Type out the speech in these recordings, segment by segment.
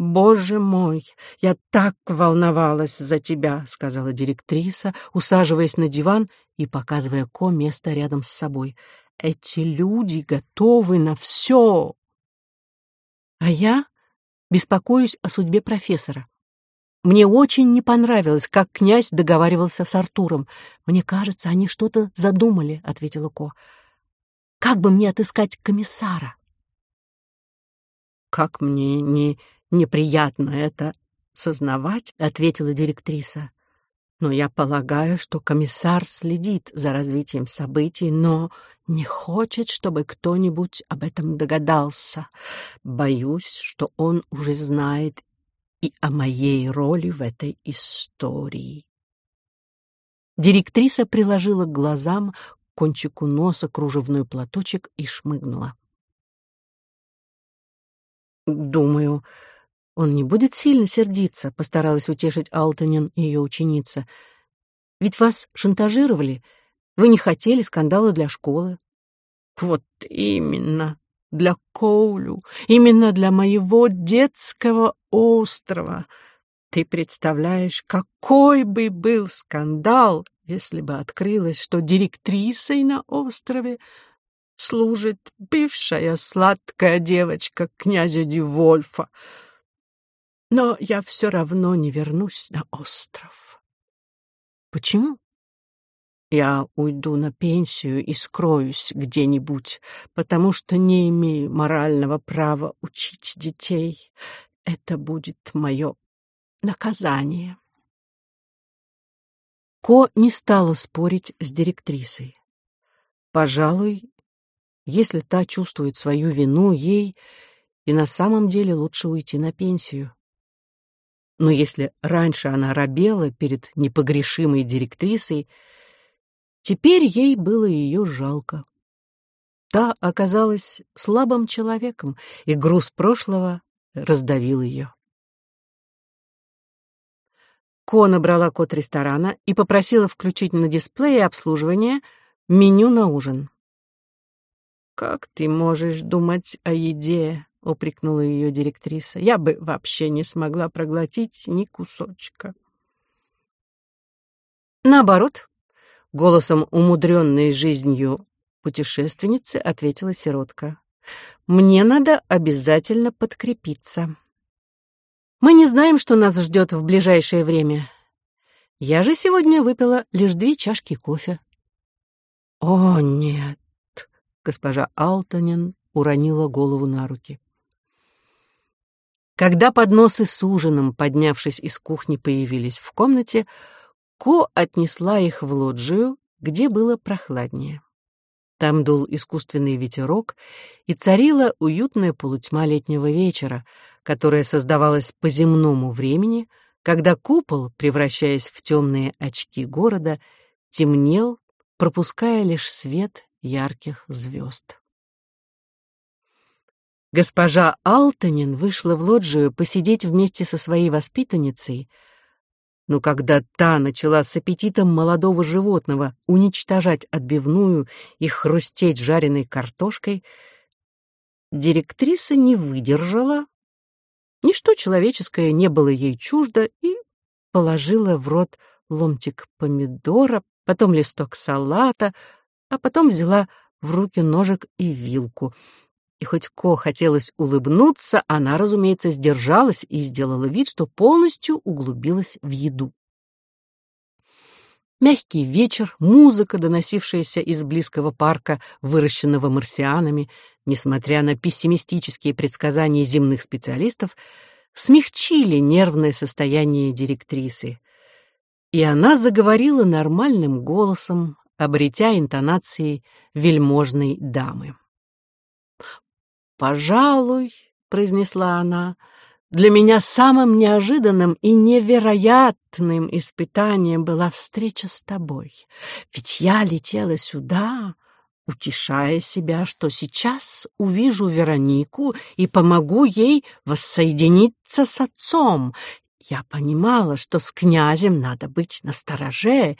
«Боже мой, я так волновалась за тебя», — сказала директриса, усаживаясь на диван и показывая Ко место рядом с собой. «Эти люди готовы на все!» А я беспокоюсь о судьбе профессора. Мне очень не понравилось, как князь договаривался с Артуром. Мне кажется, они что-то задумали, — ответила Ко. Как бы мне отыскать комиссара? Как мне не неприятно это сознавать, ответила директриса. Но я полагаю, что комиссар следит за развитием событий, но не хочет, чтобы кто-нибудь об этом догадался. Боюсь, что он уже знает и о моей роли в этой истории. Директриса приложила к глазам кончику носа кружевной платочек и шмыгнула. «Думаю, он не будет сильно сердиться», — постаралась утешить Алтонин и ее ученица. «Ведь вас шантажировали. Вы не хотели скандала для школы». «Вот именно, для Коулю, именно для моего детского острова. Ты представляешь, какой бы был скандал, если бы открылось, что директрисой на острове служит бывшая сладкая девочка князя Дювольфа но я все равно не вернусь на остров. Почему? Я уйду на пенсию и скроюсь где-нибудь, потому что не имею морального права учить детей. Это будет мое наказание. Ко не стала спорить с директрисой. Пожалуй, если та чувствует свою вину, ей и на самом деле лучше уйти на пенсию. Но если раньше она робела перед непогрешимой директрисой, теперь ей было ее жалко. Та оказалась слабым человеком, и груз прошлого раздавил ее. Ко набрала код ресторана и попросила включить на дисплее обслуживания меню на ужин. «Как ты можешь думать о еде?» — упрекнула ее директриса. «Я бы вообще не смогла проглотить ни кусочка». Наоборот, голосом умудренной жизнью путешественницы ответила сиротка. «Мне надо обязательно подкрепиться. Мы не знаем, что нас ждет в ближайшее время. Я же сегодня выпила лишь две чашки кофе». «О, нет!» — госпожа Алтонин уронила голову на руки. Когда подносы с ужином, поднявшись из кухни, появились в комнате, Ко отнесла их в лоджию, где было прохладнее. Там дул искусственный ветерок, и царила уютная полутьма летнего вечера, которая создавалась по земному времени, когда купол, превращаясь в темные очки города, темнел, пропуская лишь свет ярких звезд. Госпожа Алтанин вышла в лоджию посидеть вместе со своей воспитанницей, но когда та начала с аппетитом молодого животного уничтожать отбивную и хрустеть жареной картошкой, директриса не выдержала, ничто человеческое не было ей чуждо и положила в рот ломтик помидора, потом листок салата, а потом взяла в руки ножик и вилку — и хоть Ко хотелось улыбнуться, она, разумеется, сдержалась и сделала вид, что полностью углубилась в еду. Мягкий вечер, музыка, доносившаяся из близкого парка, выращенного марсианами, несмотря на пессимистические предсказания земных специалистов, смягчили нервное состояние директрисы. И она заговорила нормальным голосом, обретя интонации вельможной дамы. «Пожалуй», — произнесла она, — «для меня самым неожиданным и невероятным испытанием была встреча с тобой. Ведь я летела сюда, утешая себя, что сейчас увижу Веронику и помогу ей воссоединиться с отцом. Я понимала, что с князем надо быть настороже,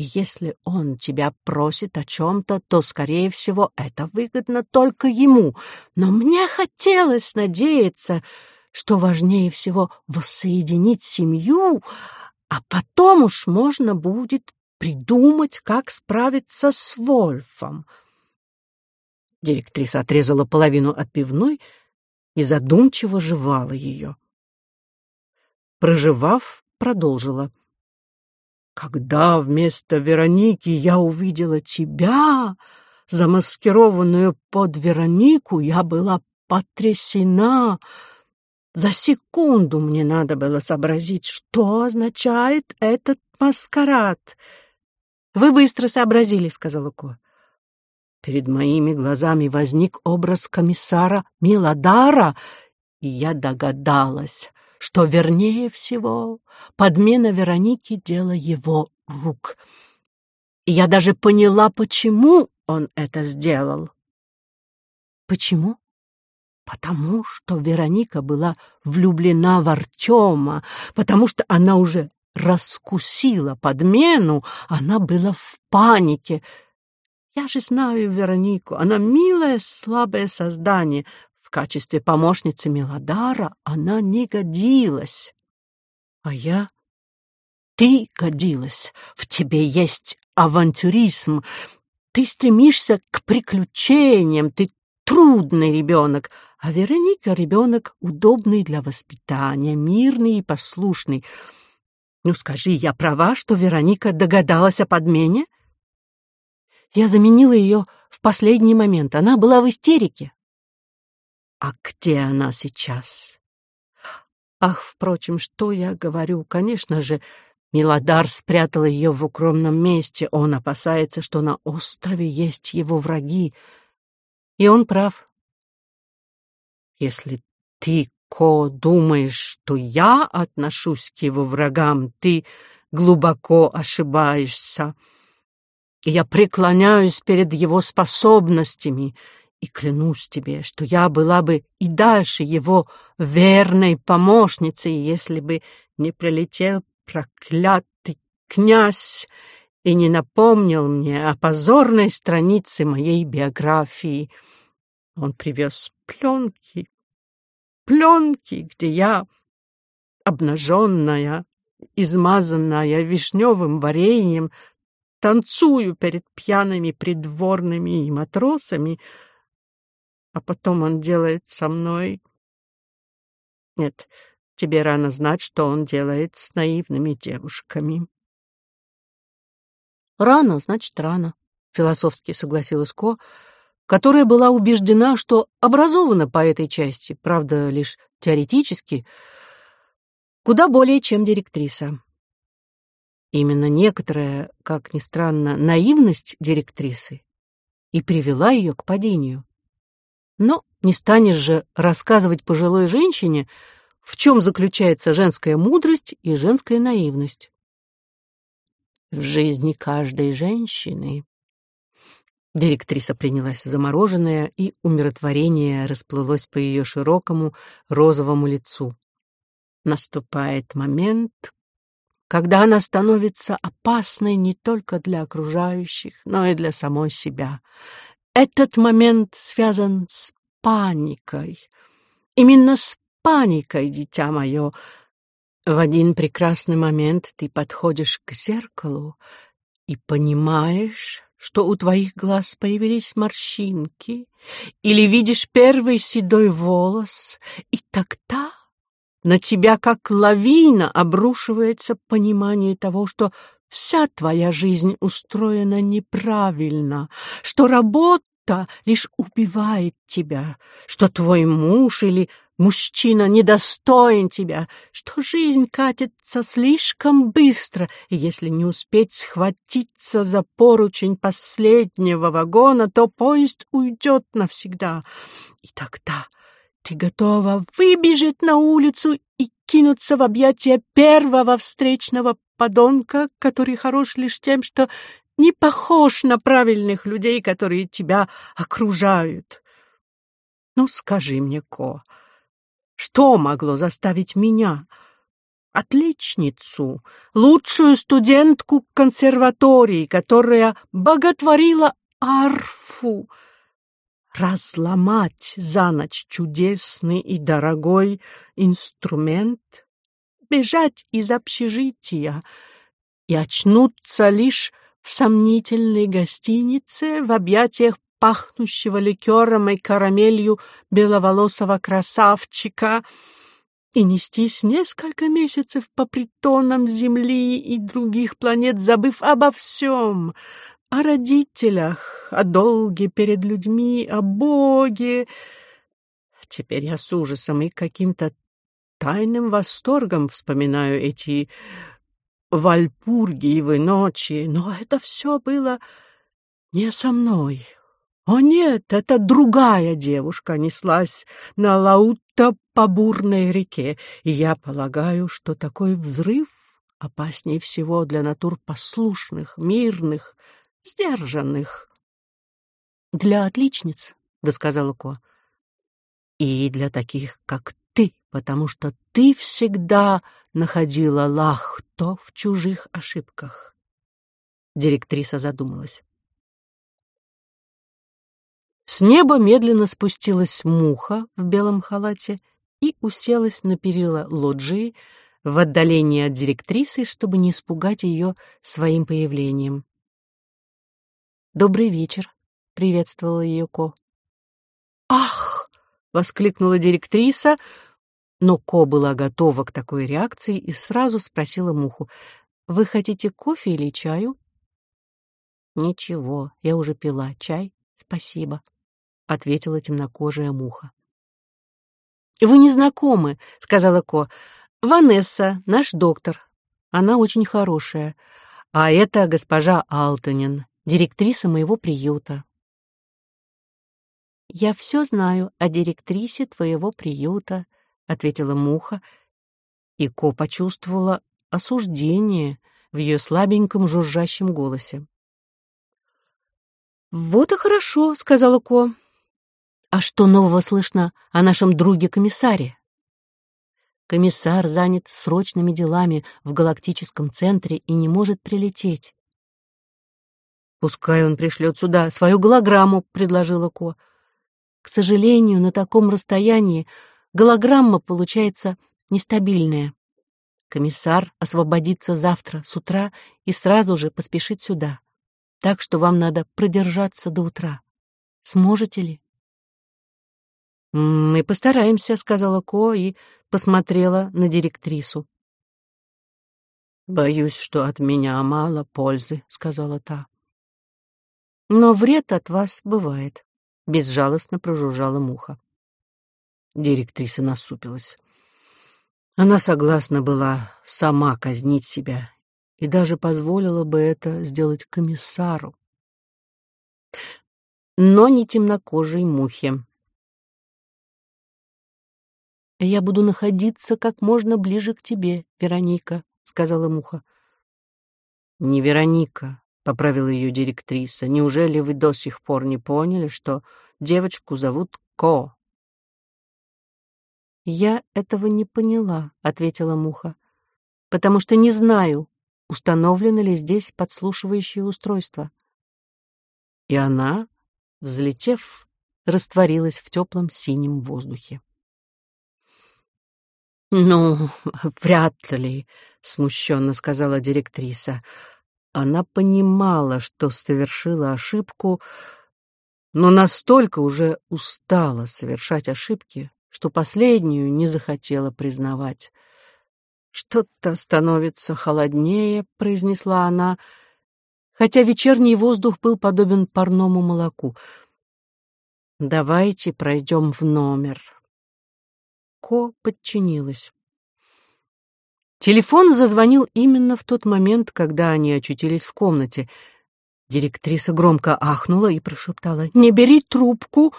и если он тебя просит о чем-то, то, скорее всего, это выгодно только ему. Но мне хотелось надеяться, что важнее всего воссоединить семью, а потом уж можно будет придумать, как справиться с Вольфом. Директриса отрезала половину от пивной и задумчиво жевала ее. Проживав, продолжила. «Когда вместо Вероники я увидела тебя, замаскированную под Веронику, я была потрясена. За секунду мне надо было сообразить, что означает этот маскарад. «Вы быстро сообразили», — сказала Ко. Перед моими глазами возник образ комиссара Милодара, и я догадалась, что, вернее всего, подмена Вероники — дело его рук. И я даже поняла, почему он это сделал. Почему? Потому что Вероника была влюблена в Артема, потому что она уже раскусила подмену, она была в панике. Я же знаю Веронику, она милое, слабое создание. В качестве помощницы Мелодара она не годилась. А я... Ты годилась, в тебе есть авантюризм, ты стремишься к приключениям, ты трудный ребенок, а Вероника — ребенок удобный для воспитания, мирный и послушный — ну скажи, я права, что Вероника догадалась о подмене? Я заменила ее в последний момент. Она была в истерике. А где она сейчас? Ах, впрочем, что я говорю? Конечно же, Милодар спрятал ее в укромном месте. Он опасается, что на острове есть его враги. И он прав. Если ты Ко, думаешь, что я отношусь к его врагам, ты глубоко ошибаешься. Я преклоняюсь перед его способностями и клянусь тебе, что я была бы и дальше его верной помощницей, если бы не прилетел проклятый князь и не напомнил мне о позорной странице моей биографии. Он привез пленки, пленки, где я, обнаженная, измазанная вишневым вареньем, танцую перед пьяными придворными и матросами, а потом он делает со мной... Нет, тебе рано знать, что он делает с наивными девушками. Рано, значит, рано, — философски согласилась Ко, — которая была убеждена, что образована по этой части, правда, лишь теоретически, куда более, чем директриса. Именно некоторая, как ни странно, наивность директрисы и привела ее к падению. Но не станешь же рассказывать пожилой женщине, в чем заключается женская мудрость и женская наивность. В жизни каждой женщины Директриса принялась за мороженое, и умиротворение расплылось по ее широкому розовому лицу. Наступает момент, когда она становится опасной не только для окружающих, но и для самой себя. Этот момент связан с паникой. Именно с паникой, дитя мое. В один прекрасный момент ты подходишь к зеркалу и понимаешь, что у твоих глаз появились морщинки, или видишь первый седой волос, и тогда на тебя, как лавина, обрушивается понимание того, что вся твоя жизнь устроена неправильно, что работа лишь убивает тебя, что твой муж или Мужчина недостоин тебя, что жизнь катится слишком быстро, и если не успеть схватиться за поручень последнего вагона, то поезд уйдет навсегда. И тогда ты готова выбежать на улицу и кинуться в объятия первого встречного подонка, который хорош лишь тем, что не похож на правильных людей, которые тебя окружают. Ну, скажи мне, Ко, — что могло заставить меня, отличницу, лучшую студентку консерватории, которая боготворила арфу, разломать за ночь чудесный и дорогой инструмент, бежать из общежития и очнуться лишь в сомнительной гостинице в объятиях пахнущего ликером и карамелью беловолосого красавчика и нестись несколько месяцев по притонам Земли и других планет, забыв обо всем, о родителях, о долге перед людьми, о Боге. Теперь я с ужасом и каким-то тайным восторгом вспоминаю эти вальпургиевы ночи, но это все было не со мной. О нет, это другая девушка неслась на Лаутта по бурной реке, и я полагаю, что такой взрыв опаснее всего для натур послушных, мирных, сдержанных. «Для отличниц», — досказала Ко. «И для таких, как ты, потому что ты всегда находила лахто в чужих ошибках». Директриса задумалась. С неба медленно спустилась муха в белом халате и уселась на перила лоджии в отдалении от директрисы, чтобы не испугать ее своим появлением. «Добрый вечер», — приветствовала ее Ко. «Ах!» — воскликнула директриса, но Ко была готова к такой реакции и сразу спросила Муху, «Вы хотите кофе или чаю?» «Ничего, я уже пила чай, спасибо», — ответила темнокожая Муха. «Вы не знакомы», — сказала Ко. «Ванесса, наш доктор. Она очень хорошая. А это госпожа Алтонин, директриса моего приюта. «Я все знаю о директрисе твоего приюта», — ответила Муха, и Ко почувствовала осуждение в ее слабеньком жужжащем голосе. «Вот и хорошо», — сказала Ко. «А что нового слышно о нашем друге-комиссаре?» Комиссар занят срочными делами в галактическом центре и не может прилететь. «Пускай он пришлет сюда свою голограмму», — предложила Ко. «К сожалению, на таком расстоянии голограмма получается нестабильная. Комиссар освободится завтра с утра и сразу же поспешит сюда. Так что вам надо продержаться до утра. Сможете ли?» «Мы постараемся», — сказала Ко и посмотрела на директрису. «Боюсь, что от меня мало пользы», — сказала та. Но вред от вас бывает, — безжалостно прожужжала муха. Директриса насупилась. Она согласна была сама казнить себя и даже позволила бы это сделать комиссару. Но не темнокожей мухе. «Я буду находиться как можно ближе к тебе, Вероника», — сказала муха. «Не Вероника, — поправила ее директриса. «Неужели вы до сих пор не поняли, что девочку зовут Ко?» «Я этого не поняла», — ответила Муха, «потому что не знаю, установлено ли здесь подслушивающее устройство». И она, взлетев, растворилась в теплом синем воздухе. «Ну, вряд ли», — смущенно сказала директриса. Она понимала, что совершила ошибку, но настолько уже устала совершать ошибки, что последнюю не захотела признавать. «Что-то становится холоднее», — произнесла она, хотя вечерний воздух был подобен парному молоку. «Давайте пройдем в номер». Ко подчинилась. Телефон зазвонил именно в тот момент, когда они очутились в комнате. Директриса громко ахнула и прошептала «Не бери трубку!»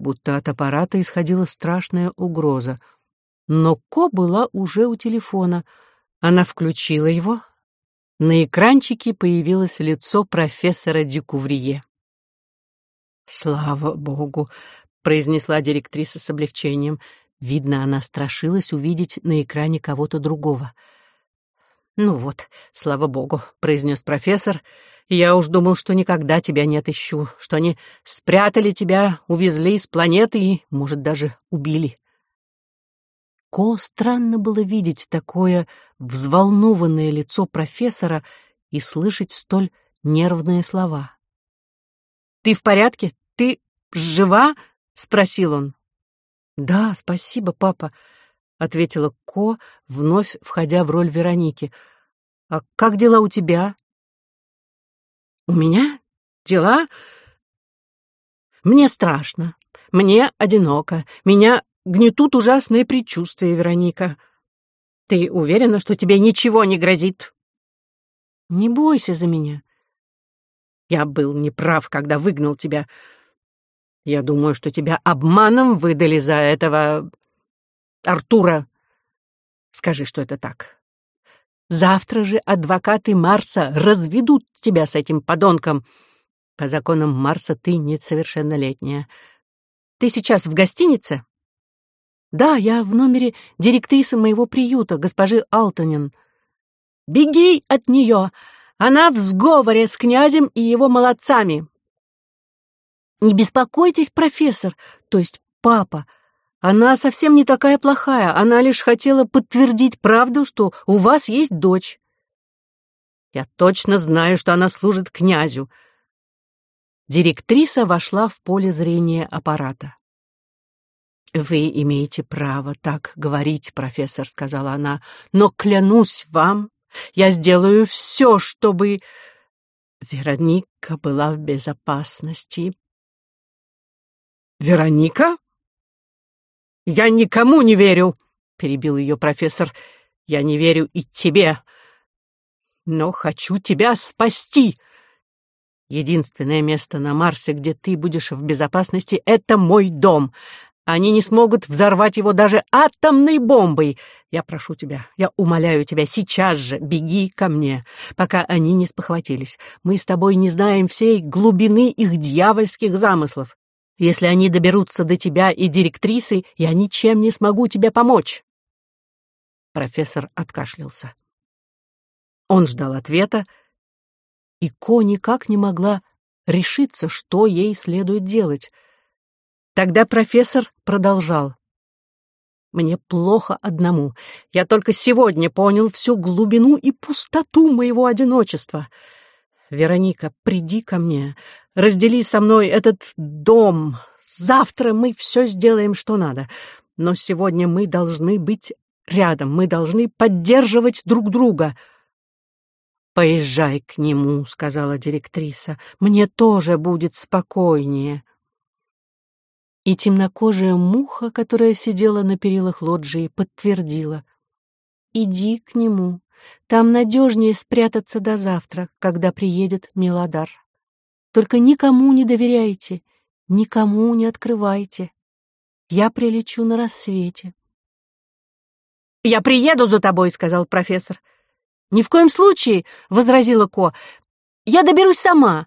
Будто от аппарата исходила страшная угроза. Но Ко была уже у телефона. Она включила его. На экранчике появилось лицо профессора Дюкуврие. «Слава богу!» — произнесла директриса с облегчением. Видно, она страшилась увидеть на экране кого-то другого. «Ну вот, слава богу», — произнес профессор, «я уж думал, что никогда тебя не отыщу, что они спрятали тебя, увезли с планеты и, может, даже убили». Ко странно было видеть такое взволнованное лицо профессора и слышать столь нервные слова. «Ты в порядке? Ты жива?» — спросил он. «Да, спасибо, папа», — ответила Ко, вновь входя в роль Вероники. «А как дела у тебя?» «У меня дела? Мне страшно, мне одиноко, меня гнетут ужасные предчувствия, Вероника. Ты уверена, что тебе ничего не грозит?» «Не бойся за меня». «Я был неправ, когда выгнал тебя. Я думаю, что тебя обманом выдали за этого... Артура. Скажи, что это так. Завтра же адвокаты Марса разведут тебя с этим подонком. По законам Марса ты несовершеннолетняя. Ты сейчас в гостинице? Да, я в номере директрисы моего приюта, госпожи Алтонин. Беги от нее! Она в сговоре с князем и его молодцами. Не беспокойтесь, профессор, то есть папа. Она совсем не такая плохая, она лишь хотела подтвердить правду, что у вас есть дочь. Я точно знаю, что она служит князю. Директриса вошла в поле зрения аппарата. «Вы имеете право так говорить, профессор», — сказала она, «но клянусь вам, я сделаю все, чтобы...» Вероника была в безопасности. «Вероника?» «Я никому не верю», — перебил ее профессор. «Я не верю и тебе, но хочу тебя спасти. Единственное место на Марсе, где ты будешь в безопасности, — это мой дом. Они не смогут взорвать его даже атомной бомбой. Я прошу тебя, я умоляю тебя, сейчас же беги ко мне, пока они не спохватились. Мы с тобой не знаем всей глубины их дьявольских замыслов. Если они доберутся до тебя и директрисы, я ничем не смогу тебе помочь. Профессор откашлялся. Он ждал ответа, и Ко никак не могла решиться, что ей следует делать. Тогда профессор продолжал. «Мне плохо одному. Я только сегодня понял всю глубину и пустоту моего одиночества. Вероника, приди ко мне раздели со мной этот дом. Завтра мы все сделаем, что надо. Но сегодня мы должны быть рядом, мы должны поддерживать друг друга». «Поезжай к нему», — сказала директриса. «Мне тоже будет спокойнее». И темнокожая муха, которая сидела на перилах лоджии, подтвердила. «Иди к нему. Там надежнее спрятаться до завтра, когда приедет Милодар». Только никому не доверяйте, никому не открывайте. Я прилечу на рассвете. «Я приеду за тобой», — сказал профессор. «Ни в коем случае», — возразила Ко. «Я доберусь сама.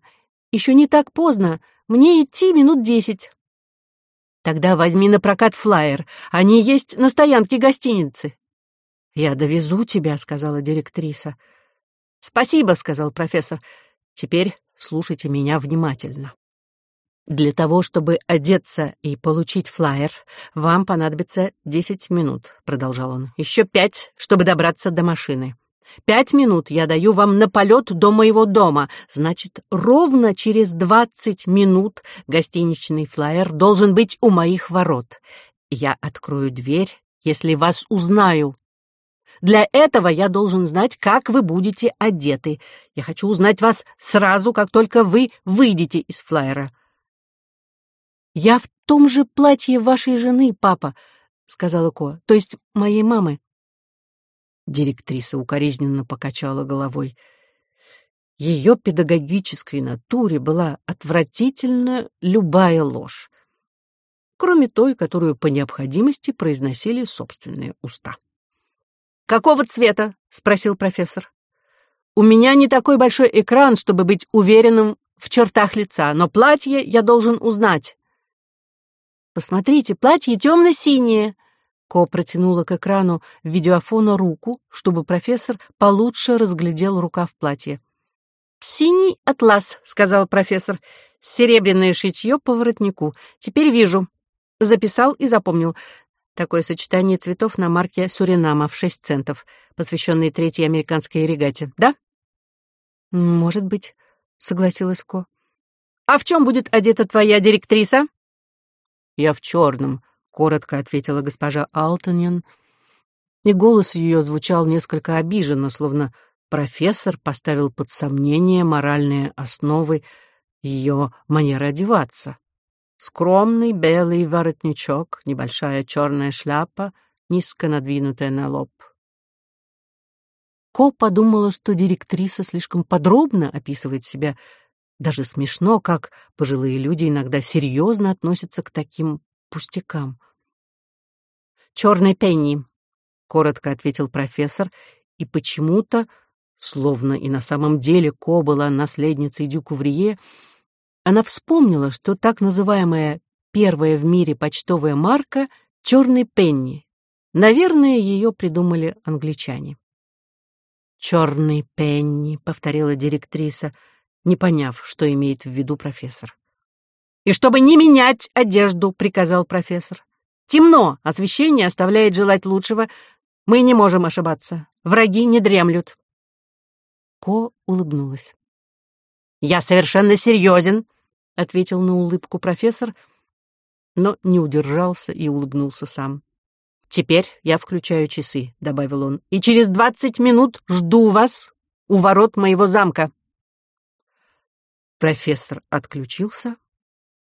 Еще не так поздно. Мне идти минут десять». «Тогда возьми на прокат флаер. Они есть на стоянке гостиницы». «Я довезу тебя», — сказала директриса. «Спасибо», — сказал профессор. «Теперь слушайте меня внимательно. Для того, чтобы одеться и получить флаер, вам понадобится 10 минут, продолжал он. Еще пять, чтобы добраться до машины. Пять минут я даю вам на полет до моего дома. Значит, ровно через 20 минут гостиничный флаер должен быть у моих ворот. Я открою дверь, если вас узнаю. Для этого я должен знать, как вы будете одеты. Я хочу узнать вас сразу, как только вы выйдете из флайера. «Я в том же платье вашей жены, папа», — сказала Ко, — «то есть моей мамы». Директриса укоризненно покачала головой. Ее педагогической натуре была отвратительна любая ложь, кроме той, которую по необходимости произносили собственные уста. «Какого цвета?» — спросил профессор. «У меня не такой большой экран, чтобы быть уверенным в чертах лица, но платье я должен узнать». «Посмотрите, платье темно-синее». Ко протянула к экрану видеофона руку, чтобы профессор получше разглядел рукав платья. «Синий атлас», — сказал профессор. «Серебряное шитье по воротнику. Теперь вижу». Записал и запомнил. Такое сочетание цветов на марке Суринама в 6 центов, посвященной третьей американской регате. Да? Может быть, согласилась Ко. А в чем будет одета твоя директриса? Я в черном, коротко ответила госпожа Алтонин, и голос ее звучал несколько обиженно, словно профессор поставил под сомнение моральные основы ее манеры одеваться. Скромный белый воротничок, небольшая черная шляпа, низко надвинутая на лоб. Ко подумала, что директриса слишком подробно описывает себя. Даже смешно, как пожилые люди иногда серьезно относятся к таким пустякам. «Черный пенни», — коротко ответил профессор, и почему-то, словно и на самом деле Ко была наследницей Дюкуврие, она вспомнила, что так называемая первая в мире почтовая марка — «Черный пенни». Наверное, ее придумали англичане. «Черный пенни», — повторила директриса, не поняв, что имеет в виду профессор. «И чтобы не менять одежду», — приказал профессор. «Темно, освещение оставляет желать лучшего. Мы не можем ошибаться. Враги не дремлют». Ко улыбнулась. «Я совершенно серьезен», — ответил на улыбку профессор, но не удержался и улыбнулся сам. «Теперь я включаю часы», — добавил он, «и через двадцать минут жду вас у ворот моего замка». Профессор отключился,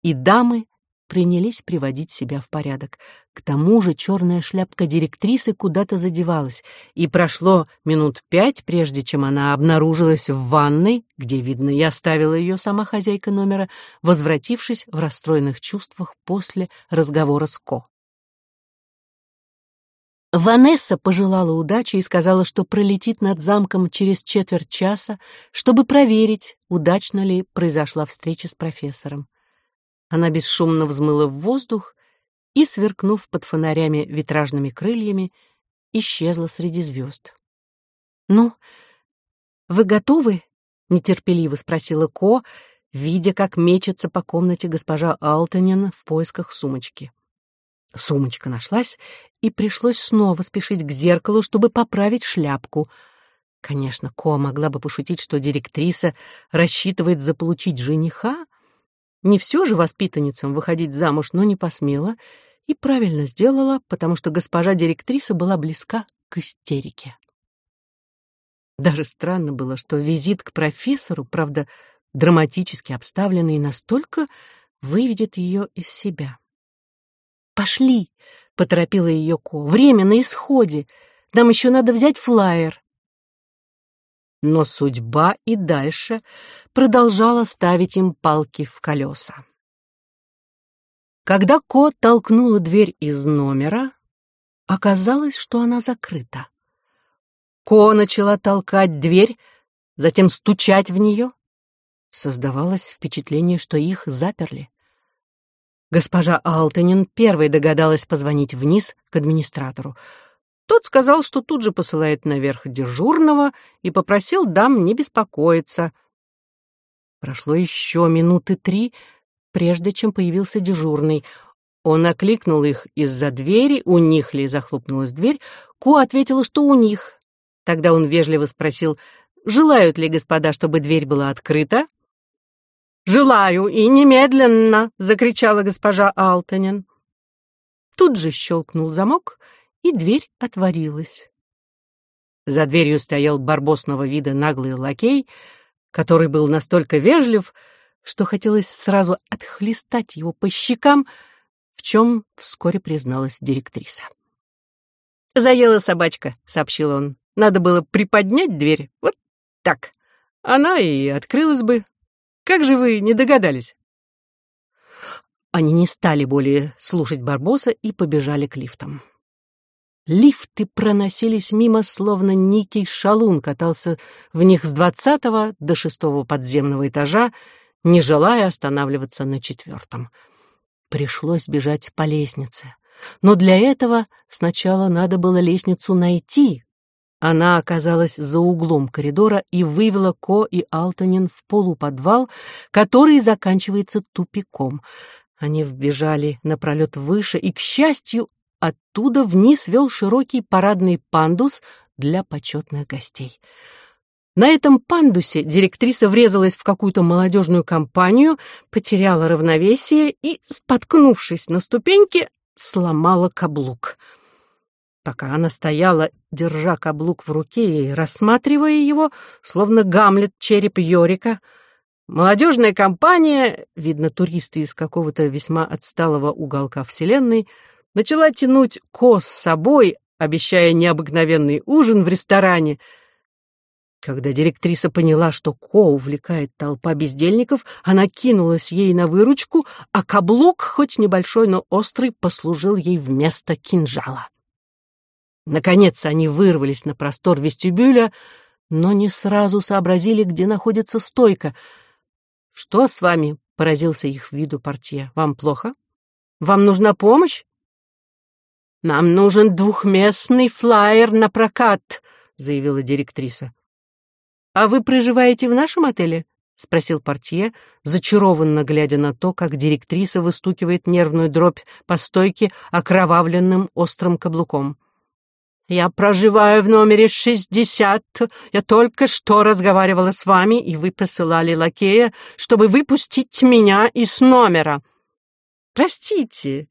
и дамы принялись приводить себя в порядок. К тому же черная шляпка директрисы куда-то задевалась, и прошло минут пять, прежде чем она обнаружилась в ванной, где, видно, и оставила ее сама хозяйка номера, возвратившись в расстроенных чувствах после разговора с Ко. Ванесса пожелала удачи и сказала, что пролетит над замком через четверть часа, чтобы проверить, удачно ли произошла встреча с профессором. Она бесшумно взмыла в воздух и, сверкнув под фонарями витражными крыльями, исчезла среди звезд. «Ну, вы готовы?» — нетерпеливо спросила Ко, видя, как мечется по комнате госпожа Алтонин в поисках сумочки. Сумочка нашлась, и пришлось снова спешить к зеркалу, чтобы поправить шляпку. Конечно, Ко могла бы пошутить, что директриса рассчитывает заполучить жениха, не все же воспитанницам выходить замуж, но не посмела и правильно сделала, потому что госпожа директриса была близка к истерике. Даже странно было, что визит к профессору, правда, драматически обставленный, настолько выведет ее из себя. «Пошли!» — поторопила ее Ко. «Время на исходе! Нам еще надо взять флаер!» Но судьба и дальше продолжала ставить им палки в колеса. Когда Ко толкнула дверь из номера, оказалось, что она закрыта. Ко начала толкать дверь, затем стучать в нее. Создавалось впечатление, что их заперли. Госпожа Алтенин первой догадалась позвонить вниз к администратору. Тот сказал, что тут же посылает наверх дежурного и попросил дам не беспокоиться. Прошло еще минуты три, прежде чем появился дежурный. Он окликнул их из-за двери, у них ли захлопнулась дверь. Ку ответила, что у них. Тогда он вежливо спросил, желают ли господа, чтобы дверь была открыта. «Желаю, и немедленно!» — закричала госпожа Алтонин. Тут же щелкнул замок, и дверь отворилась. За дверью стоял барбосного вида наглый лакей, который был настолько вежлив, что хотелось сразу отхлестать его по щекам, в чем вскоре призналась директриса. «Заела собачка», — сообщил он. «Надо было приподнять дверь, вот так. Она и открылась бы. Как же вы не догадались?» Они не стали более слушать Барбоса и побежали к лифтам. Лифты проносились мимо, словно некий шалун катался в них с двадцатого до шестого подземного этажа, не желая останавливаться на четвертом. Пришлось бежать по лестнице. Но для этого сначала надо было лестницу найти. Она оказалась за углом коридора и вывела Ко и Алтанин в полуподвал, который заканчивается тупиком. Они вбежали напролет выше, и, к счастью, оттуда вниз вел широкий парадный пандус для почетных гостей. На этом пандусе директриса врезалась в какую-то молодежную компанию, потеряла равновесие и, споткнувшись на ступеньке, сломала каблук. Пока она стояла, держа каблук в руке и рассматривая его, словно Гамлет череп Йорика, молодежная компания, видно, туристы из какого-то весьма отсталого уголка Вселенной, начала тянуть Ко с собой, обещая необыкновенный ужин в ресторане. Когда директриса поняла, что Ко увлекает толпа бездельников, она кинулась ей на выручку, а каблук, хоть небольшой, но острый, послужил ей вместо кинжала. Наконец они вырвались на простор вестибюля, но не сразу сообразили, где находится стойка. «Что с вами?» — поразился их виду портье. «Вам плохо? Вам нужна помощь?» «Нам нужен двухместный флаер на прокат», — заявила директриса. «А вы проживаете в нашем отеле?» — спросил портье, зачарованно глядя на то, как директриса выстукивает нервную дробь по стойке окровавленным острым каблуком. «Я проживаю в номере шестьдесят. Я только что разговаривала с вами, и вы посылали лакея, чтобы выпустить меня из номера». «Простите»,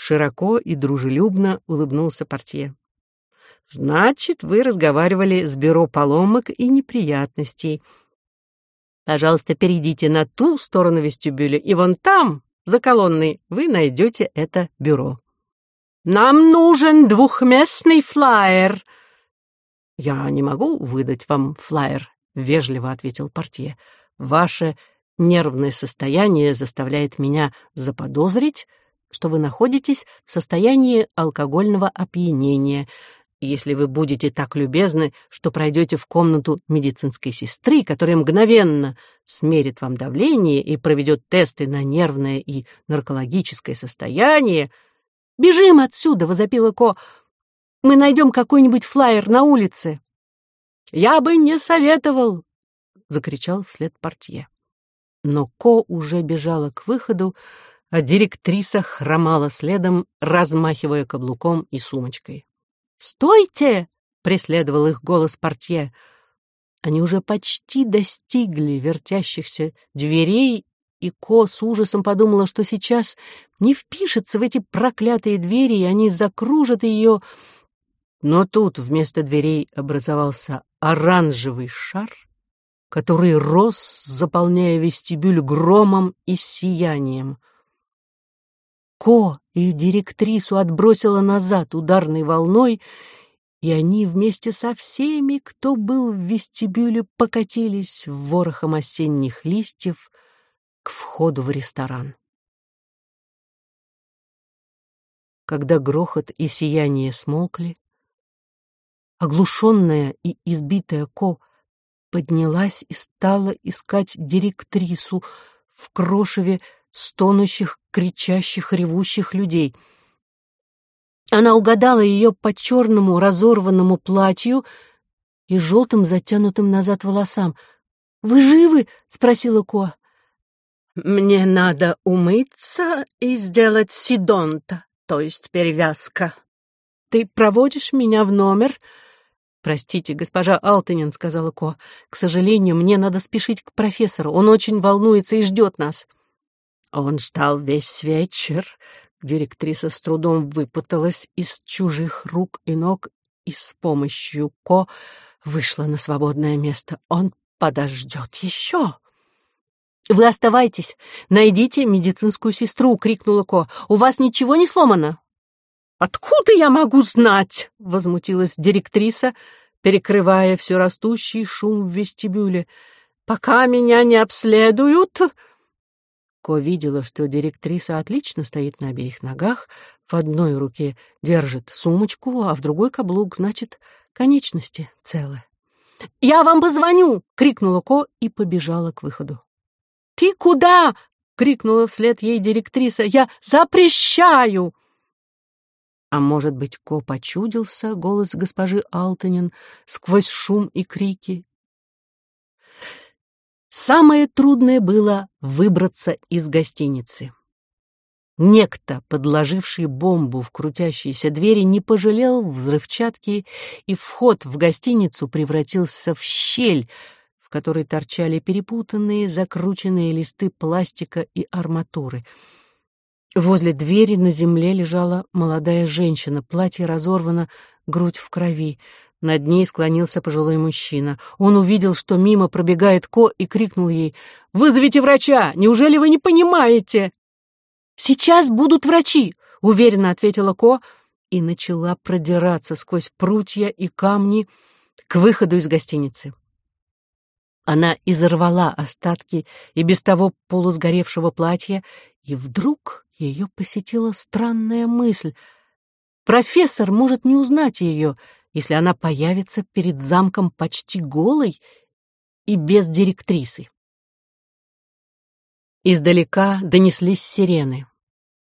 Широко и дружелюбно улыбнулся портье. «Значит, вы разговаривали с бюро поломок и неприятностей. Пожалуйста, перейдите на ту сторону вестибюля, и вон там, за колонной, вы найдете это бюро». «Нам нужен двухместный флаер!» «Я не могу выдать вам флаер», — вежливо ответил портье. «Ваше нервное состояние заставляет меня заподозрить, что вы находитесь в состоянии алкогольного опьянения. Если вы будете так любезны, что пройдете в комнату медицинской сестры, которая мгновенно смерит вам давление и проведет тесты на нервное и наркологическое состояние... «Бежим отсюда!» — возопила Ко. «Мы найдем какой-нибудь флаер на улице». «Я бы не советовал!» — закричал вслед портье. Но Ко уже бежала к выходу, а директриса хромала следом, размахивая каблуком и сумочкой. «Стойте!» — преследовал их голос портье. Они уже почти достигли вертящихся дверей, и Ко с ужасом подумала, что сейчас не впишется в эти проклятые двери, и они закружат ее. Но тут вместо дверей образовался оранжевый шар, который рос, заполняя вестибюль громом и сиянием. Ко и директрису отбросила назад ударной волной, и они вместе со всеми, кто был в вестибюле, покатились ворохом осенних листьев к входу в ресторан. Когда грохот и сияние смолкли, оглушенная и избитая Ко поднялась и стала искать директрису в крошеве стонущих, кричащих, ревущих людей. Она угадала ее по черному разорванному платью и желтым затянутым назад волосам. «Вы живы?» — спросила Ко. «Мне надо умыться и сделать сидонта, то есть перевязка. Ты проводишь меня в номер?» «Простите, госпожа Алтынин», — сказала Ко. «К сожалению, мне надо спешить к профессору. Он очень волнуется и ждет нас». Он ждал весь вечер. Директриса с трудом выпуталась из чужих рук и ног и с помощью Ко вышла на свободное место. Он подождет еще. «Вы оставайтесь, найдите медицинскую сестру!» — крикнула Ко. «У вас ничего не сломано?» «Откуда я могу знать?» — возмутилась директриса, перекрывая все растущий шум в вестибюле. «Пока меня не обследуют, Ко видела, что директриса отлично стоит на обеих ногах, в одной руке держит сумочку, а в другой каблук, значит, конечности целы. «Я вам позвоню!» — крикнула Ко и побежала к выходу. «Ты куда?» — крикнула вслед ей директриса. «Я запрещаю!» А может быть, Ко почудился голос госпожи Алтонин сквозь шум и крики? Самое трудное было выбраться из гостиницы. Некто, подложивший бомбу в крутящиеся двери, не пожалел взрывчатки, и вход в гостиницу превратился в щель, в которой торчали перепутанные, закрученные листы пластика и арматуры — Возле двери на земле лежала молодая женщина, платье разорвано, грудь в крови. Над ней склонился пожилой мужчина. Он увидел, что мимо пробегает Ко, и крикнул ей «Вызовите врача! Неужели вы не понимаете?» «Сейчас будут врачи!» — уверенно ответила Ко и начала продираться сквозь прутья и камни к выходу из гостиницы. Она изорвала остатки и без того полусгоревшего платья, и вдруг ее посетила странная мысль. Профессор может не узнать ее, если она появится перед замком почти голой и без директрисы. Издалека донеслись сирены.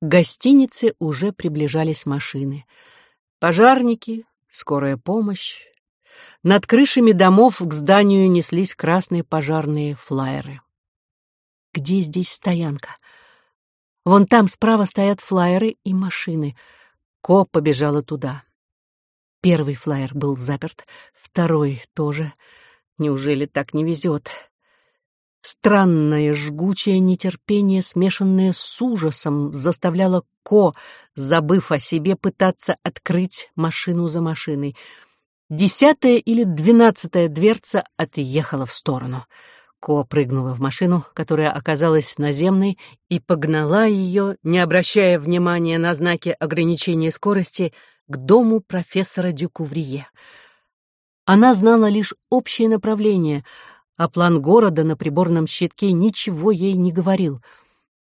К гостинице уже приближались машины. Пожарники, скорая помощь. Над крышами домов к зданию неслись красные пожарные флайеры. Где здесь стоянка? Вон там справа стоят флайеры и машины. Ко побежала туда. Первый флайер был заперт, второй тоже. Неужели так не везет? Странное жгучее нетерпение, смешанное с ужасом, заставляло Ко, забыв о себе, пытаться открыть машину за машиной. Десятая или двенадцатая дверца отъехала в сторону — Ко прыгнула в машину, которая оказалась наземной, и погнала ее, не обращая внимания на знаки ограничения скорости, к дому профессора Дюкуврие. Она знала лишь общее направление, а план города на приборном щитке ничего ей не говорил.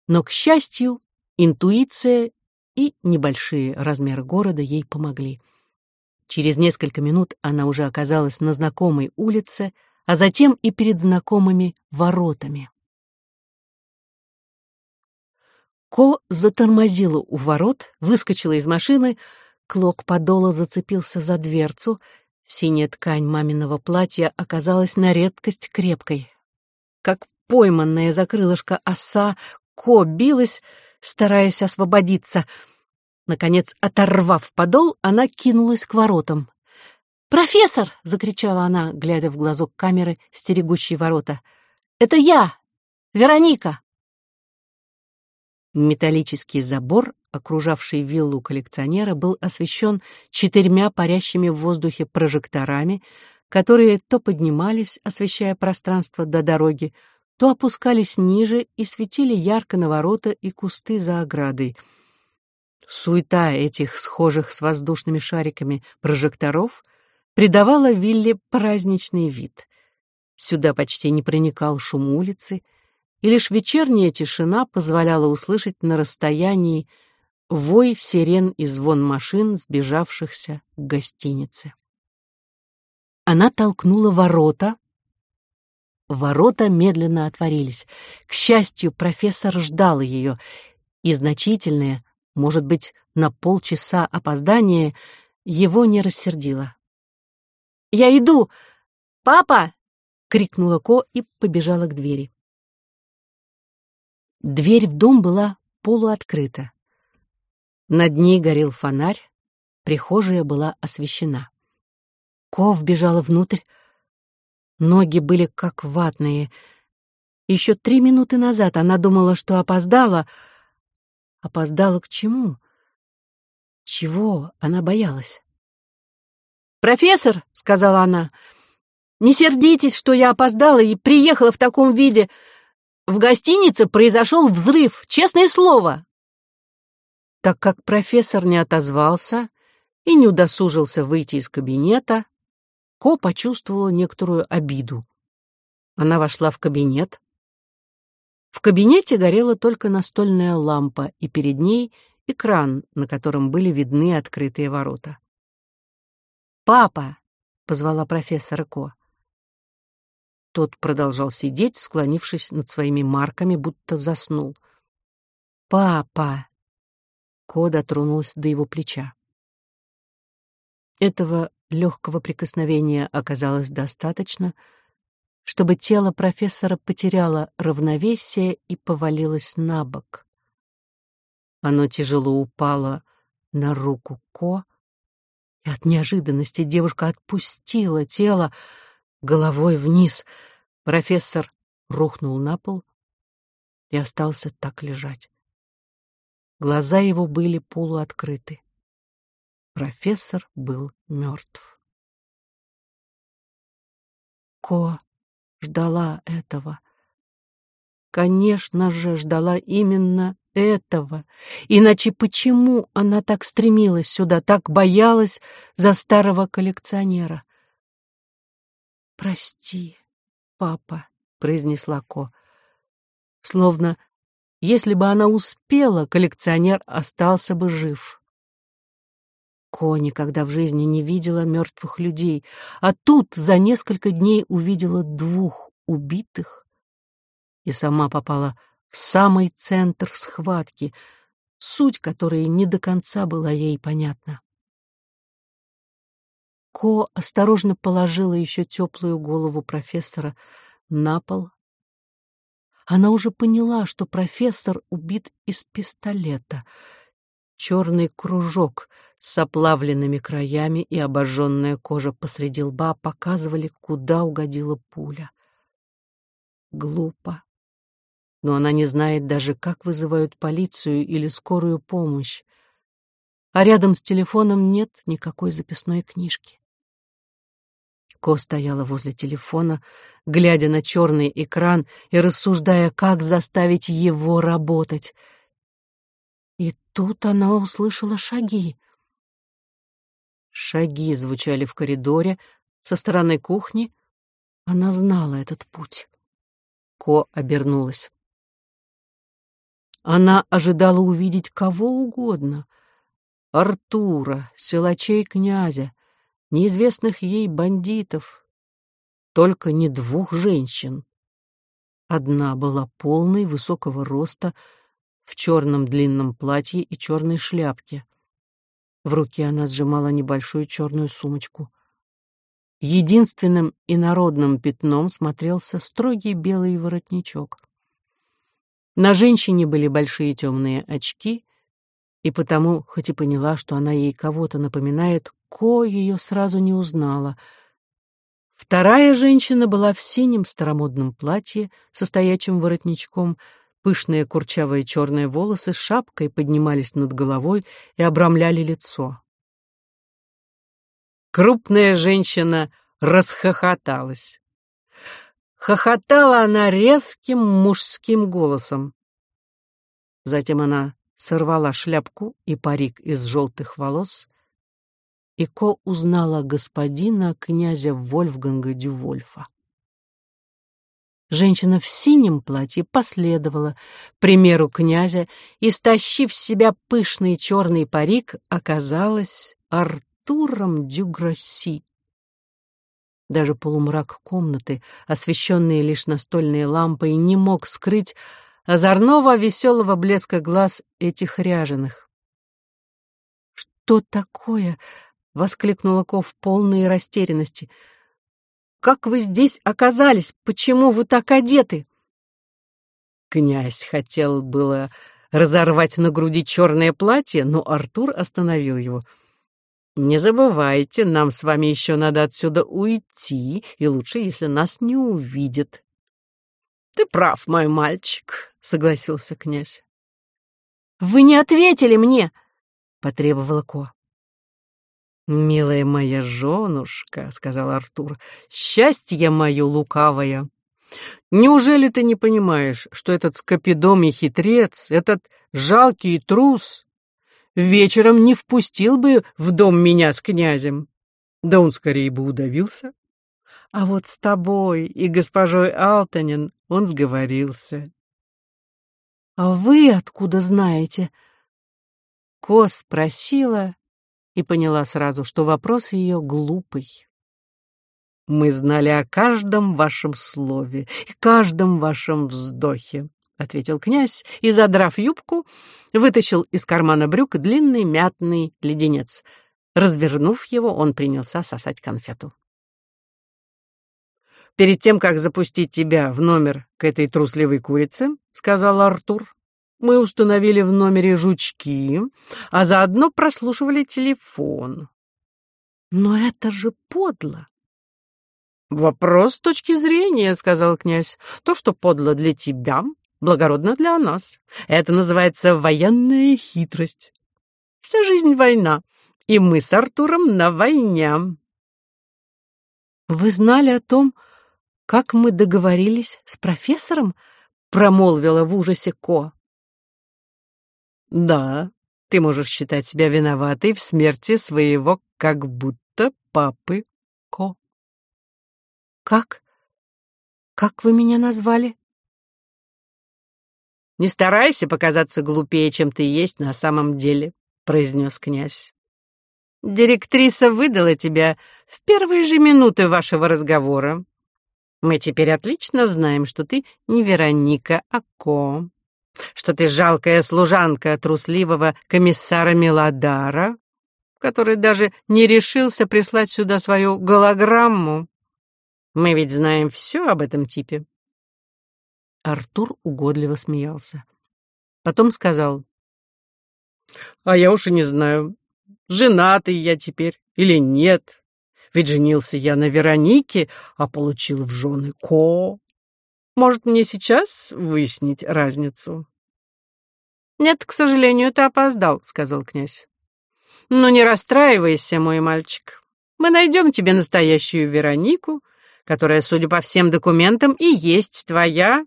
Но, к счастью, интуиция и небольшие размеры города ей помогли. Через несколько минут она уже оказалась на знакомой улице — а затем и перед знакомыми воротами. Ко затормозила у ворот, выскочила из машины, клок подола зацепился за дверцу, синяя ткань маминого платья оказалась на редкость крепкой. Как пойманная за крылышко оса, Ко билась, стараясь освободиться. Наконец, оторвав подол, она кинулась к воротам. «Профессор!» — закричала она, глядя в глазок камеры, стерегущей ворота. «Это я! Вероника!» Металлический забор, окружавший виллу коллекционера, был освещен четырьмя парящими в воздухе прожекторами, которые то поднимались, освещая пространство до дороги, то опускались ниже и светили ярко на ворота и кусты за оградой. Суета этих схожих с воздушными шариками прожекторов придавала вилле праздничный вид. Сюда почти не проникал шум улицы, и лишь вечерняя тишина позволяла услышать на расстоянии вой сирен и звон машин, сбежавшихся к гостинице. Она толкнула ворота. Ворота медленно отворились. К счастью, профессор ждал ее, и значительное, может быть, на полчаса опоздание, его не рассердило. Я иду! Папа!» — крикнула Ко и побежала к двери. Дверь в дом была полуоткрыта. Над ней горел фонарь, прихожая была освещена. Ко вбежала внутрь. Ноги были как ватные. Еще три минуты назад она думала, что опоздала. Опоздала к чему? Чего она боялась? «Профессор», — сказала она, — «не сердитесь, что я опоздала и приехала в таком виде. В гостинице произошел взрыв, честное слово». Так как профессор не отозвался и не удосужился выйти из кабинета, Ко почувствовала некоторую обиду. Она вошла в кабинет. В кабинете горела только настольная лампа, и перед ней экран, на котором были видны открытые ворота. «Папа!» — позвала профессора Ко. Тот продолжал сидеть, склонившись над своими марками, будто заснул. «Папа!» Ко дотронулась до его плеча. Этого легкого прикосновения оказалось достаточно, чтобы тело профессора потеряло равновесие и повалилось на бок. Оно тяжело упало на руку Ко, и от неожиданности девушка отпустила тело головой вниз. Профессор рухнул на пол и остался так лежать. Глаза его были полуоткрыты. Профессор был мертв. Ко ждала этого. Конечно же, ждала именно этого. Иначе почему она так стремилась сюда, так боялась за старого коллекционера? «Прости, папа», — произнесла Ко. Словно, если бы она успела, коллекционер остался бы жив. Ко никогда в жизни не видела мертвых людей, а тут за несколько дней увидела двух убитых и сама попала в самый центр схватки, суть которой не до конца была ей понятна. Ко осторожно положила еще теплую голову профессора на пол. Она уже поняла, что профессор убит из пистолета. Черный кружок с оплавленными краями и обожженная кожа посреди лба показывали, куда угодила пуля. Глупо но она не знает даже, как вызывают полицию или скорую помощь. А рядом с телефоном нет никакой записной книжки. Ко стояла возле телефона, глядя на черный экран и рассуждая, как заставить его работать. И тут она услышала шаги. Шаги звучали в коридоре со стороны кухни. Она знала этот путь. Ко обернулась. Она ожидала увидеть кого угодно. Артура, силачей князя, неизвестных ей бандитов. Только не двух женщин. Одна была полной, высокого роста, в черном длинном платье и черной шляпке. В руке она сжимала небольшую черную сумочку. Единственным инородным пятном смотрелся строгий белый воротничок. На женщине были большие темные очки, и потому, хоть и поняла, что она ей кого-то напоминает, Ко ее сразу не узнала. Вторая женщина была в синем старомодном платье со стоячим воротничком, пышные курчавые черные волосы с шапкой поднимались над головой и обрамляли лицо. Крупная женщина расхохоталась. Хохотала она резким мужским голосом. Затем она сорвала шляпку и парик из желтых волос, и Ко узнала господина князя Вольфганга Дювольфа. Женщина в синем платье последовала примеру князя и, стащив с себя пышный черный парик, оказалась Артуром Дюграсси. Даже полумрак комнаты, освещенный лишь настольной лампой, не мог скрыть озорного веселого блеска глаз этих ряженых. «Что такое?» — воскликнула Ко в полной растерянности. «Как вы здесь оказались? Почему вы так одеты?» Князь хотел было разорвать на груди черное платье, но Артур остановил его — не забывайте, нам с вами еще надо отсюда уйти, и лучше, если нас не увидят. Ты прав, мой мальчик, согласился князь. Вы не ответили мне, потребовала Ко. «Милая моя женушка», — сказал Артур, — «счастье мое лукавое. Неужели ты не понимаешь, что этот скопидом и хитрец, этот жалкий трус вечером не впустил бы в дом меня с князем. Да он скорее бы удавился. А вот с тобой и госпожой Алтанин он сговорился. А вы откуда знаете? Кос спросила и поняла сразу, что вопрос ее глупый. Мы знали о каждом вашем слове и каждом вашем вздохе ответил князь и, задрав юбку, вытащил из кармана брюк длинный мятный леденец. Развернув его, он принялся сосать конфету. «Перед тем, как запустить тебя в номер к этой трусливой курице, — сказал Артур, — мы установили в номере жучки, а заодно прослушивали телефон. Но это же подло. «Вопрос с точки зрения», — сказал князь. «То, что подло для тебя, благородно для нас. Это называется военная хитрость. Вся жизнь война, и мы с Артуром на войне». «Вы знали о том, как мы договорились с профессором?» — промолвила в ужасе Ко. «Да, ты можешь считать себя виноватой в смерти своего как будто папы Ко». «Как? Как вы меня назвали?» «Не старайся показаться глупее, чем ты есть на самом деле», — произнес князь. «Директриса выдала тебя в первые же минуты вашего разговора. Мы теперь отлично знаем, что ты не Вероника, а Ко, что ты жалкая служанка трусливого комиссара Меладара, который даже не решился прислать сюда свою голограмму. Мы ведь знаем все об этом типе. Артур угодливо смеялся. Потом сказал. А я уж и не знаю, женатый я теперь или нет. Ведь женился я на Веронике, а получил в жены Ко. Может, мне сейчас выяснить разницу? Нет, к сожалению, ты опоздал, сказал князь. Но не расстраивайся, мой мальчик. Мы найдем тебе настоящую Веронику, которая, судя по всем документам, и есть твоя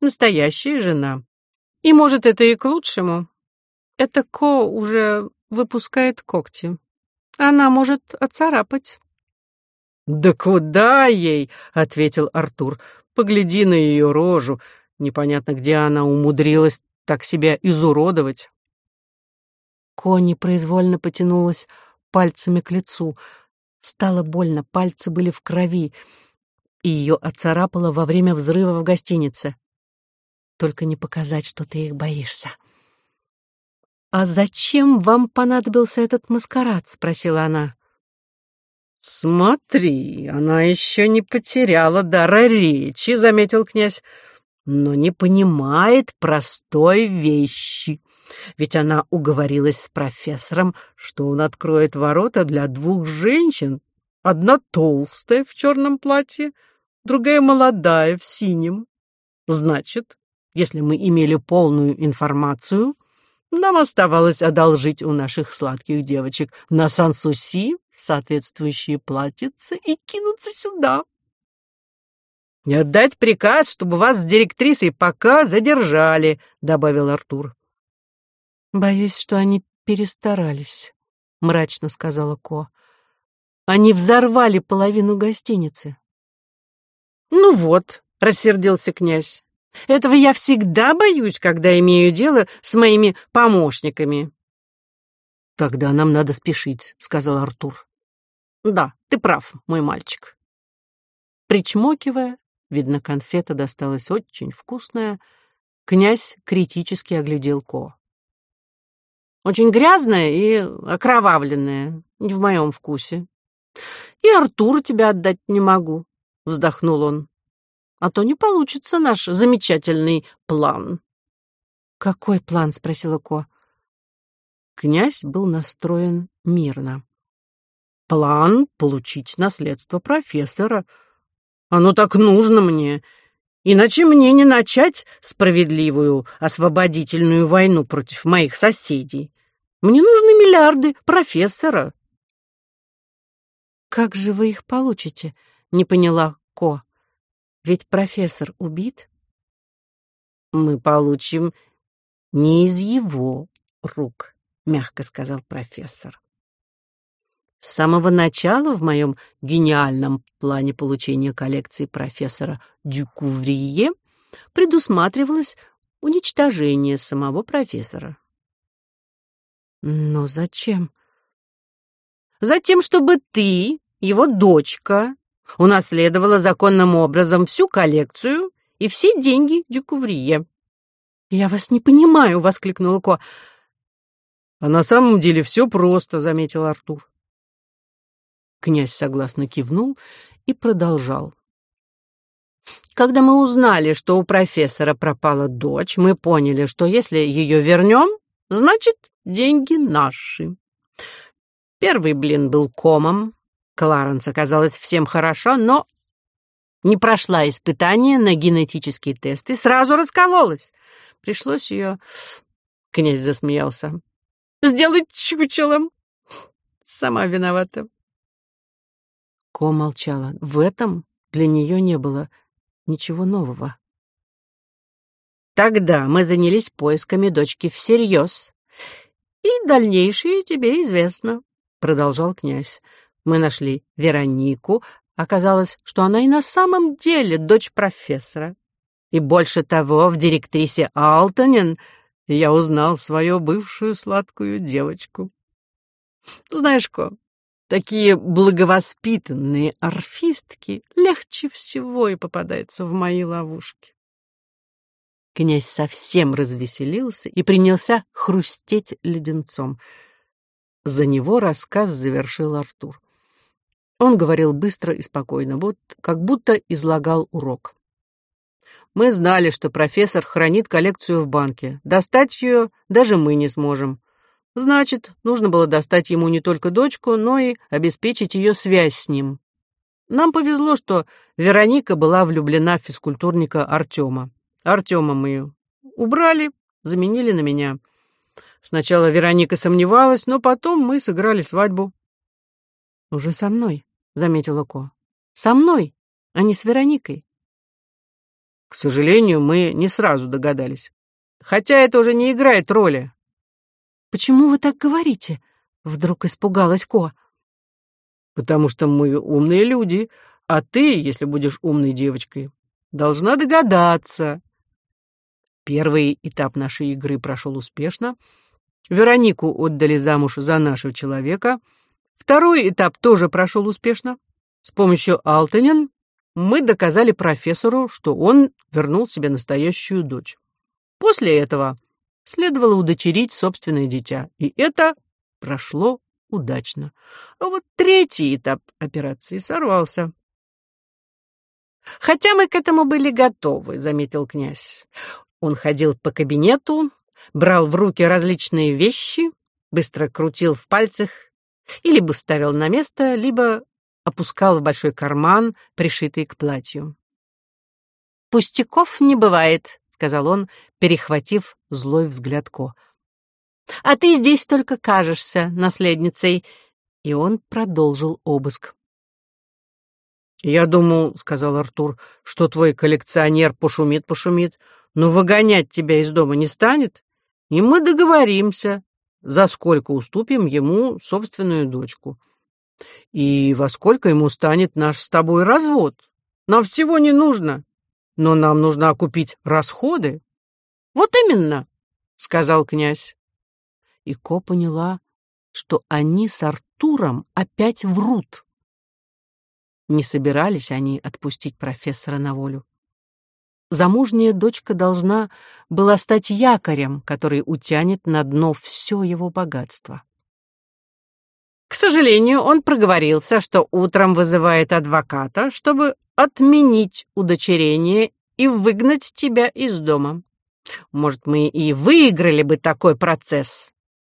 настоящая жена. И, может, это и к лучшему. Эта Ко уже выпускает когти. Она может отцарапать. «Да куда ей?» — ответил Артур. «Погляди на ее рожу. Непонятно, где она умудрилась так себя изуродовать». Ко непроизвольно потянулась пальцами к лицу. Стало больно, пальцы были в крови и ее оцарапало во время взрыва в гостинице. Только не показать, что ты их боишься. «А зачем вам понадобился этот маскарад?» — спросила она. «Смотри, она еще не потеряла дара речи», — заметил князь, «но не понимает простой вещи. Ведь она уговорилась с профессором, что он откроет ворота для двух женщин. Одна толстая в черном платье, другая молодая, в синем. Значит, если мы имели полную информацию, нам оставалось одолжить у наших сладких девочек на Сансуси соответствующие платьица и кинуться сюда. «Не отдать приказ, чтобы вас с директрисой пока задержали», — добавил Артур. «Боюсь, что они перестарались», — мрачно сказала Ко. «Они взорвали половину гостиницы». «Ну вот», — рассердился князь, — «этого я всегда боюсь, когда имею дело с моими помощниками». «Тогда нам надо спешить», — сказал Артур. «Да, ты прав, мой мальчик». Причмокивая, видно, конфета досталась очень вкусная, князь критически оглядел Ко. «Очень грязная и окровавленная, не в моем вкусе. И Артура тебя отдать не могу вздохнул он. А то не получится наш замечательный план. Какой план? спросила Ко. Князь был настроен мирно. План получить наследство профессора. Оно так нужно мне. Иначе мне не начать справедливую освободительную войну против моих соседей. Мне нужны миллиарды профессора. Как же вы их получите? Не поняла Ко. Ведь профессор убит? Мы получим не из его рук, мягко сказал профессор. С самого начала в моем гениальном плане получения коллекции профессора Дюкуврие предусматривалось уничтожение самого профессора. Но зачем? Затем, чтобы ты, его дочка, унаследовала законным образом всю коллекцию и все деньги Дюкуврие. «Я вас не понимаю!» — воскликнула Ко. «А на самом деле все просто», — заметил Артур. Князь согласно кивнул и продолжал. Когда мы узнали, что у профессора пропала дочь, мы поняли, что если ее вернем, значит, деньги наши. Первый блин был комом. Кларенс оказалась всем хорошо, но не прошла испытание на генетический тест и сразу раскололась. Пришлось ее... Князь засмеялся. «Сделать чучелом. Сама виновата». Ко молчала. В этом для нее не было ничего нового. Тогда мы занялись поисками дочки всерьез. И дальнейшее тебе известно, — продолжал князь. Мы нашли Веронику. Оказалось, что она и на самом деле дочь профессора. И больше того, в директрисе Алтонин я узнал свою бывшую сладкую девочку. Знаешь, Ко, Такие благовоспитанные орфистки легче всего и попадаются в мои ловушки. Князь совсем развеселился и принялся хрустеть леденцом. За него рассказ завершил Артур. Он говорил быстро и спокойно, вот как будто излагал урок. Мы знали, что профессор хранит коллекцию в банке. Достать ее даже мы не сможем. Значит, нужно было достать ему не только дочку, но и обеспечить ее связь с ним. Нам повезло, что Вероника была влюблена в физкультурника Артема. Артема мы убрали, заменили на меня. Сначала Вероника сомневалась, но потом мы сыграли свадьбу. «Уже со мной», — заметила Ко. «Со мной, а не с Вероникой». К сожалению, мы не сразу догадались. Хотя это уже не играет роли. «Почему вы так говорите?» — вдруг испугалась Ко. «Потому что мы умные люди, а ты, если будешь умной девочкой, должна догадаться». Первый этап нашей игры прошел успешно. Веронику отдали замуж за нашего человека. Второй этап тоже прошел успешно. С помощью Алтенен мы доказали профессору, что он вернул себе настоящую дочь. После этого следовало удочерить собственное дитя, и это прошло удачно. А вот третий этап операции сорвался. «Хотя мы к этому были готовы», — заметил князь. Он ходил по кабинету, брал в руки различные вещи, быстро крутил в пальцах и либо ставил на место, либо опускал в большой карман, пришитый к платью. «Пустяков не бывает», — сказал он, перехватив злой взгляд Ко. «А ты здесь только кажешься наследницей». И он продолжил обыск. «Я думал, — сказал Артур, — что твой коллекционер пошумит-пошумит, но выгонять тебя из дома не станет, и мы договоримся, за сколько уступим ему собственную дочку. И во сколько ему станет наш с тобой развод. Нам всего не нужно но нам нужно окупить расходы. Вот именно, сказал князь. И Ко поняла, что они с Артуром опять врут. Не собирались они отпустить профессора на волю. Замужняя дочка должна была стать якорем, который утянет на дно все его богатство. К сожалению, он проговорился, что утром вызывает адвоката, чтобы отменить удочерение и выгнать тебя из дома. Может, мы и выиграли бы такой процесс,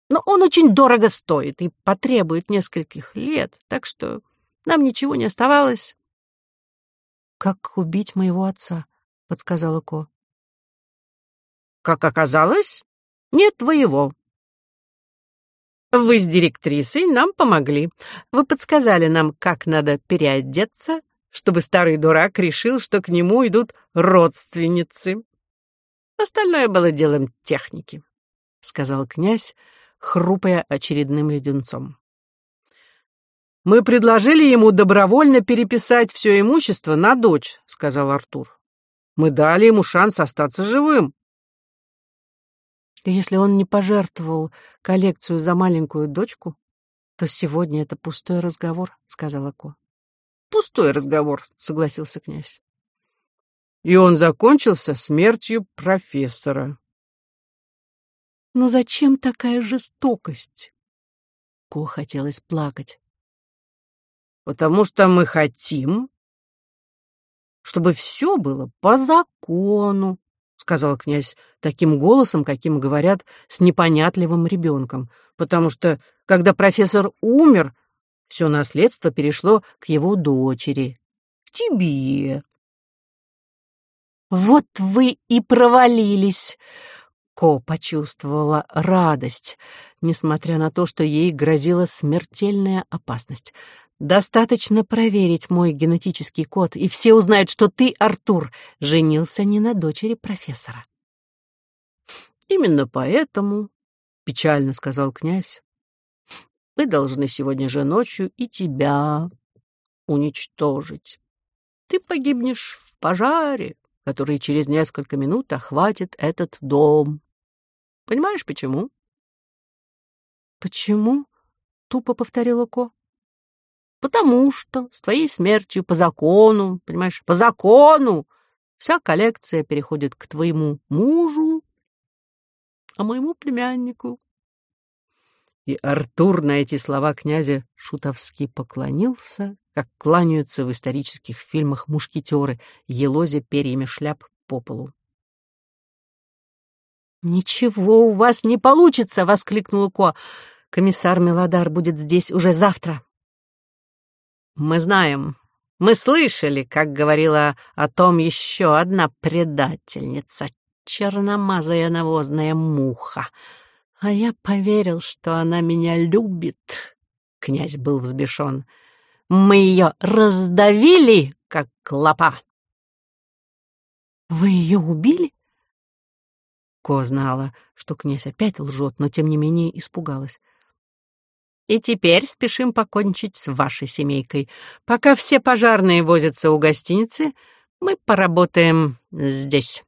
но он очень дорого стоит и потребует нескольких лет, так что нам ничего не оставалось. «Как убить моего отца?» — подсказала Ко. «Как оказалось, нет твоего», вы с директрисой нам помогли. Вы подсказали нам, как надо переодеться, чтобы старый дурак решил, что к нему идут родственницы. Остальное было делом техники, — сказал князь, хрупая очередным леденцом. «Мы предложили ему добровольно переписать все имущество на дочь», — сказал Артур. «Мы дали ему шанс остаться живым». Если он не пожертвовал коллекцию за маленькую дочку, то сегодня это пустой разговор, — сказала Ко. Пустой разговор, — согласился князь. И он закончился смертью профессора. Но зачем такая жестокость? Ко хотелось плакать. Потому что мы хотим, чтобы все было по закону, сказал князь таким голосом, каким говорят с непонятливым ребенком, потому что, когда профессор умер, все наследство перешло к его дочери, к тебе. Вот вы и провалились. Ко почувствовала радость, несмотря на то, что ей грозила смертельная опасность. Достаточно проверить мой генетический код, и все узнают, что ты, Артур, женился не на дочери профессора. Именно поэтому, — печально сказал князь, — мы должны сегодня же ночью и тебя уничтожить. Ты погибнешь в пожаре, который через несколько минут охватит этот дом. Понимаешь, почему? Почему? Тупо повторила Ко. Потому что с твоей смертью по закону, понимаешь, по закону вся коллекция переходит к твоему мужу, а моему племяннику. И Артур на эти слова князя шутовски поклонился, как кланяются в исторических фильмах мушкетеры, елозя перьями шляп по полу. «Ничего у вас не получится!» — воскликнула Ко. «Комиссар Мелодар будет здесь уже завтра». «Мы знаем, мы слышали, как говорила о том еще одна предательница, черномазая навозная муха. А я поверил, что она меня любит». Князь был взбешен. «Мы ее раздавили, как клопа». «Вы ее убили?» Ко знала, что князь опять лжет, но тем не менее испугалась. «И теперь спешим покончить с вашей семейкой. Пока все пожарные возятся у гостиницы, мы поработаем здесь».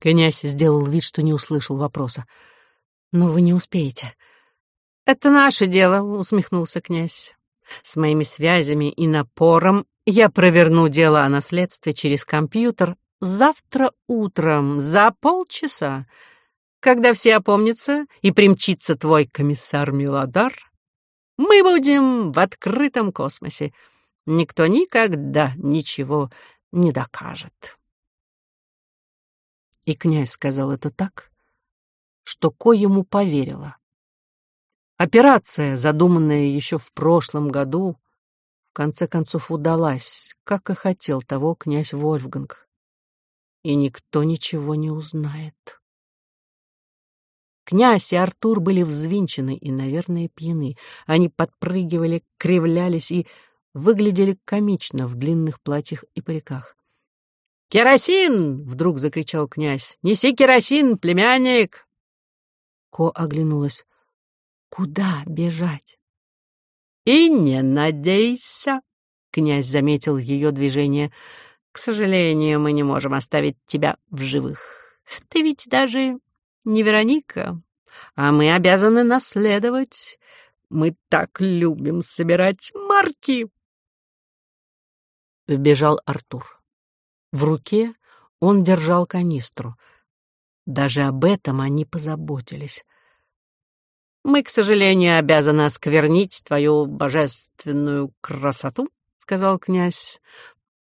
Князь сделал вид, что не услышал вопроса. «Но вы не успеете». «Это наше дело», — усмехнулся князь. «С моими связями и напором я проверну дело о наследстве через компьютер завтра утром, за полчаса, когда все опомнятся и примчится твой комиссар Милодар, мы будем в открытом космосе. Никто никогда ничего не докажет. И князь сказал это так, что Ко ему поверила. Операция, задуманная еще в прошлом году, в конце концов удалась, как и хотел того князь Вольфганг и никто ничего не узнает. Князь и Артур были взвинчены и, наверное, пьяны. Они подпрыгивали, кривлялись и выглядели комично в длинных платьях и париках. «Керосин!» — вдруг закричал князь. «Неси керосин, племянник!» Ко оглянулась. «Куда бежать?» «И не надейся!» — князь заметил ее движение — к сожалению, мы не можем оставить тебя в живых. Ты ведь даже не Вероника, а мы обязаны наследовать. Мы так любим собирать марки. Вбежал Артур. В руке он держал канистру. Даже об этом они позаботились. «Мы, к сожалению, обязаны осквернить твою божественную красоту», — сказал князь.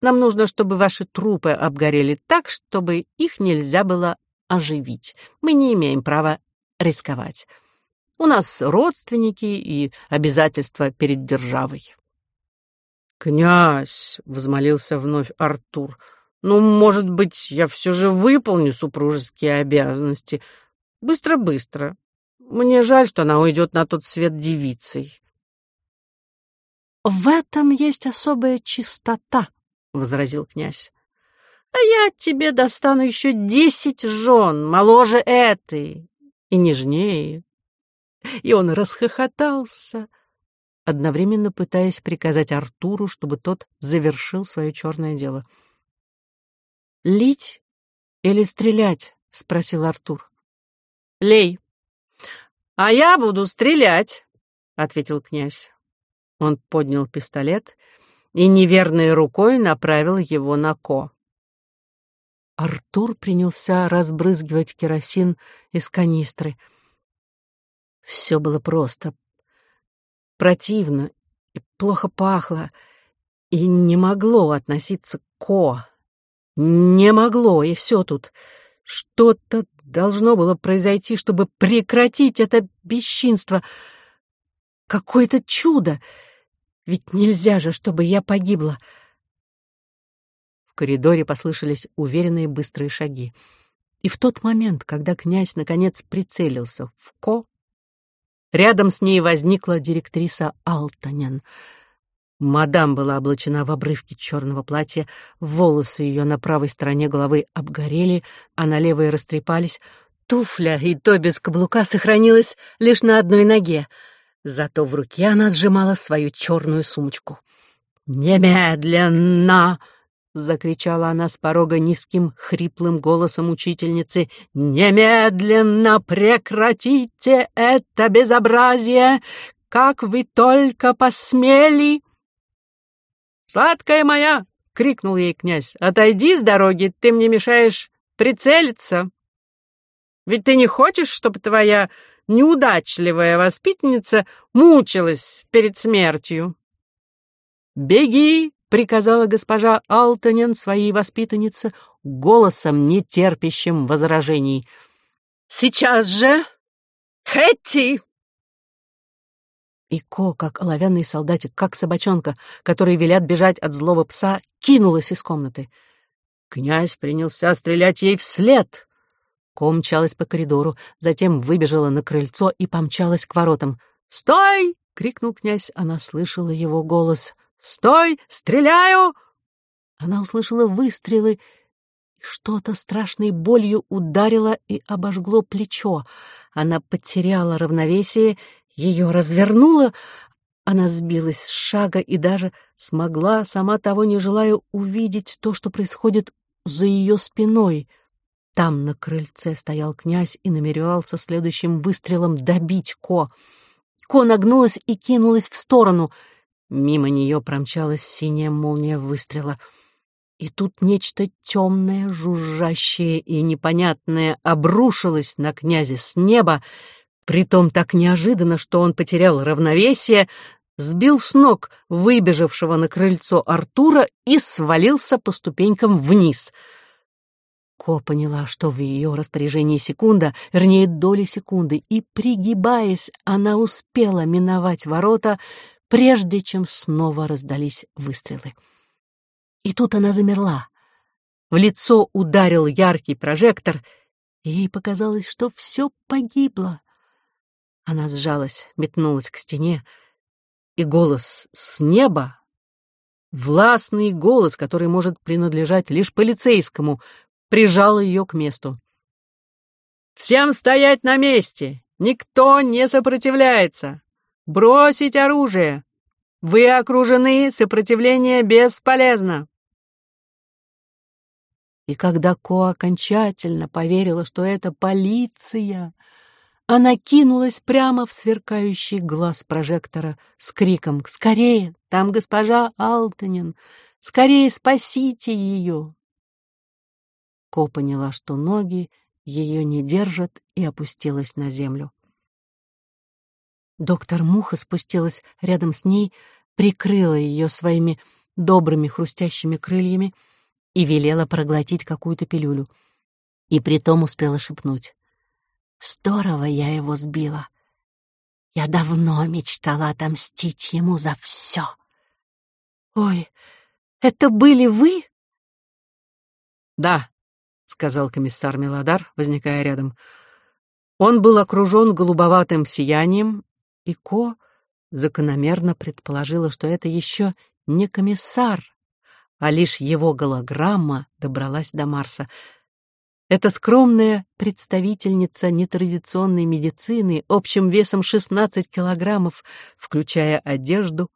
Нам нужно, чтобы ваши трупы обгорели так, чтобы их нельзя было оживить. Мы не имеем права рисковать. У нас родственники и обязательства перед державой. «Князь!» — взмолился вновь Артур. «Ну, может быть, я все же выполню супружеские обязанности. Быстро-быстро. Мне жаль, что она уйдет на тот свет девицей». «В этом есть особая чистота», — возразил князь. «А я тебе достану еще десять жен, моложе этой и нежнее». И он расхохотался, одновременно пытаясь приказать Артуру, чтобы тот завершил свое черное дело. «Лить или стрелять?» — спросил Артур. «Лей». «А я буду стрелять», — ответил князь. Он поднял пистолет и неверной рукой направил его на Ко. Артур принялся разбрызгивать керосин из канистры. Все было просто, противно и плохо пахло, и не могло относиться к Ко. Не могло, и все тут. Что-то должно было произойти, чтобы прекратить это бесчинство. Какое-то чудо! Ведь нельзя же, чтобы я погибла. Коридоре послышались уверенные быстрые шаги. И в тот момент, когда князь наконец прицелился в Ко, рядом с ней возникла директриса Алтанен — Мадам была облачена в обрывки черного платья, волосы ее на правой стороне головы обгорели, а на левой растрепались. Туфля, и то без каблука, сохранилась лишь на одной ноге. Зато в руке она сжимала свою черную сумочку. «Немедленно!» — закричала она с порога низким, хриплым голосом учительницы. «Немедленно прекратите это безобразие! Как вы только посмели!» «Сладкая моя!» — крикнул ей князь. «Отойди с дороги, ты мне мешаешь прицелиться. Ведь ты не хочешь, чтобы твоя неудачливая воспитанница мучилась перед смертью?» «Беги!» — приказала госпожа Алтонен своей воспитаннице голосом, нетерпящим возражений. «Сейчас же! Хэтти!» И Ко, как оловянный солдатик, как собачонка, который велят бежать от злого пса, кинулась из комнаты. Князь принялся стрелять ей вслед. Ко мчалась по коридору, затем выбежала на крыльцо и помчалась к воротам. «Стой!» — крикнул князь. Она слышала его голос. «Стой! Стреляю!» Она услышала выстрелы, что-то страшной болью ударило и обожгло плечо. Она потеряла равновесие ее развернуло, она сбилась с шага и даже смогла, сама того не желая, увидеть то, что происходит за ее спиной. Там на крыльце стоял князь и намеревался следующим выстрелом добить Ко. Ко нагнулась и кинулась в сторону. Мимо нее промчалась синяя молния выстрела. И тут нечто темное, жужжащее и непонятное обрушилось на князя с неба, Притом так неожиданно, что он потерял равновесие, сбил с ног выбежавшего на крыльцо Артура и свалился по ступенькам вниз. Ко поняла, что в ее распоряжении секунда, вернее, доли секунды, и, пригибаясь, она успела миновать ворота, прежде чем снова раздались выстрелы. И тут она замерла. В лицо ударил яркий прожектор, и ей показалось, что все погибло. Она сжалась, метнулась к стене, и голос с неба, властный голос, который может принадлежать лишь полицейскому, прижал ее к месту. «Всем стоять на месте! Никто не сопротивляется! Бросить оружие! Вы окружены, сопротивление бесполезно!» И когда Ко окончательно поверила, что это полиция, она кинулась прямо в сверкающий глаз прожектора с криком «Скорее! Там госпожа Алтанин! Скорее спасите ее!» Ко поняла, что ноги ее не держат, и опустилась на землю. Доктор Муха спустилась рядом с ней, прикрыла ее своими добрыми хрустящими крыльями и велела проглотить какую-то пилюлю. И притом успела шепнуть. Здорово я его сбила. Я давно мечтала отомстить ему за все. «Ой, это были вы?» «Да», — сказал комиссар Мелодар, возникая рядом. Он был окружен голубоватым сиянием, и Ко закономерно предположила, что это еще не комиссар, а лишь его голограмма добралась до Марса — эта скромная представительница нетрадиционной медицины общим весом 16 килограммов, включая одежду,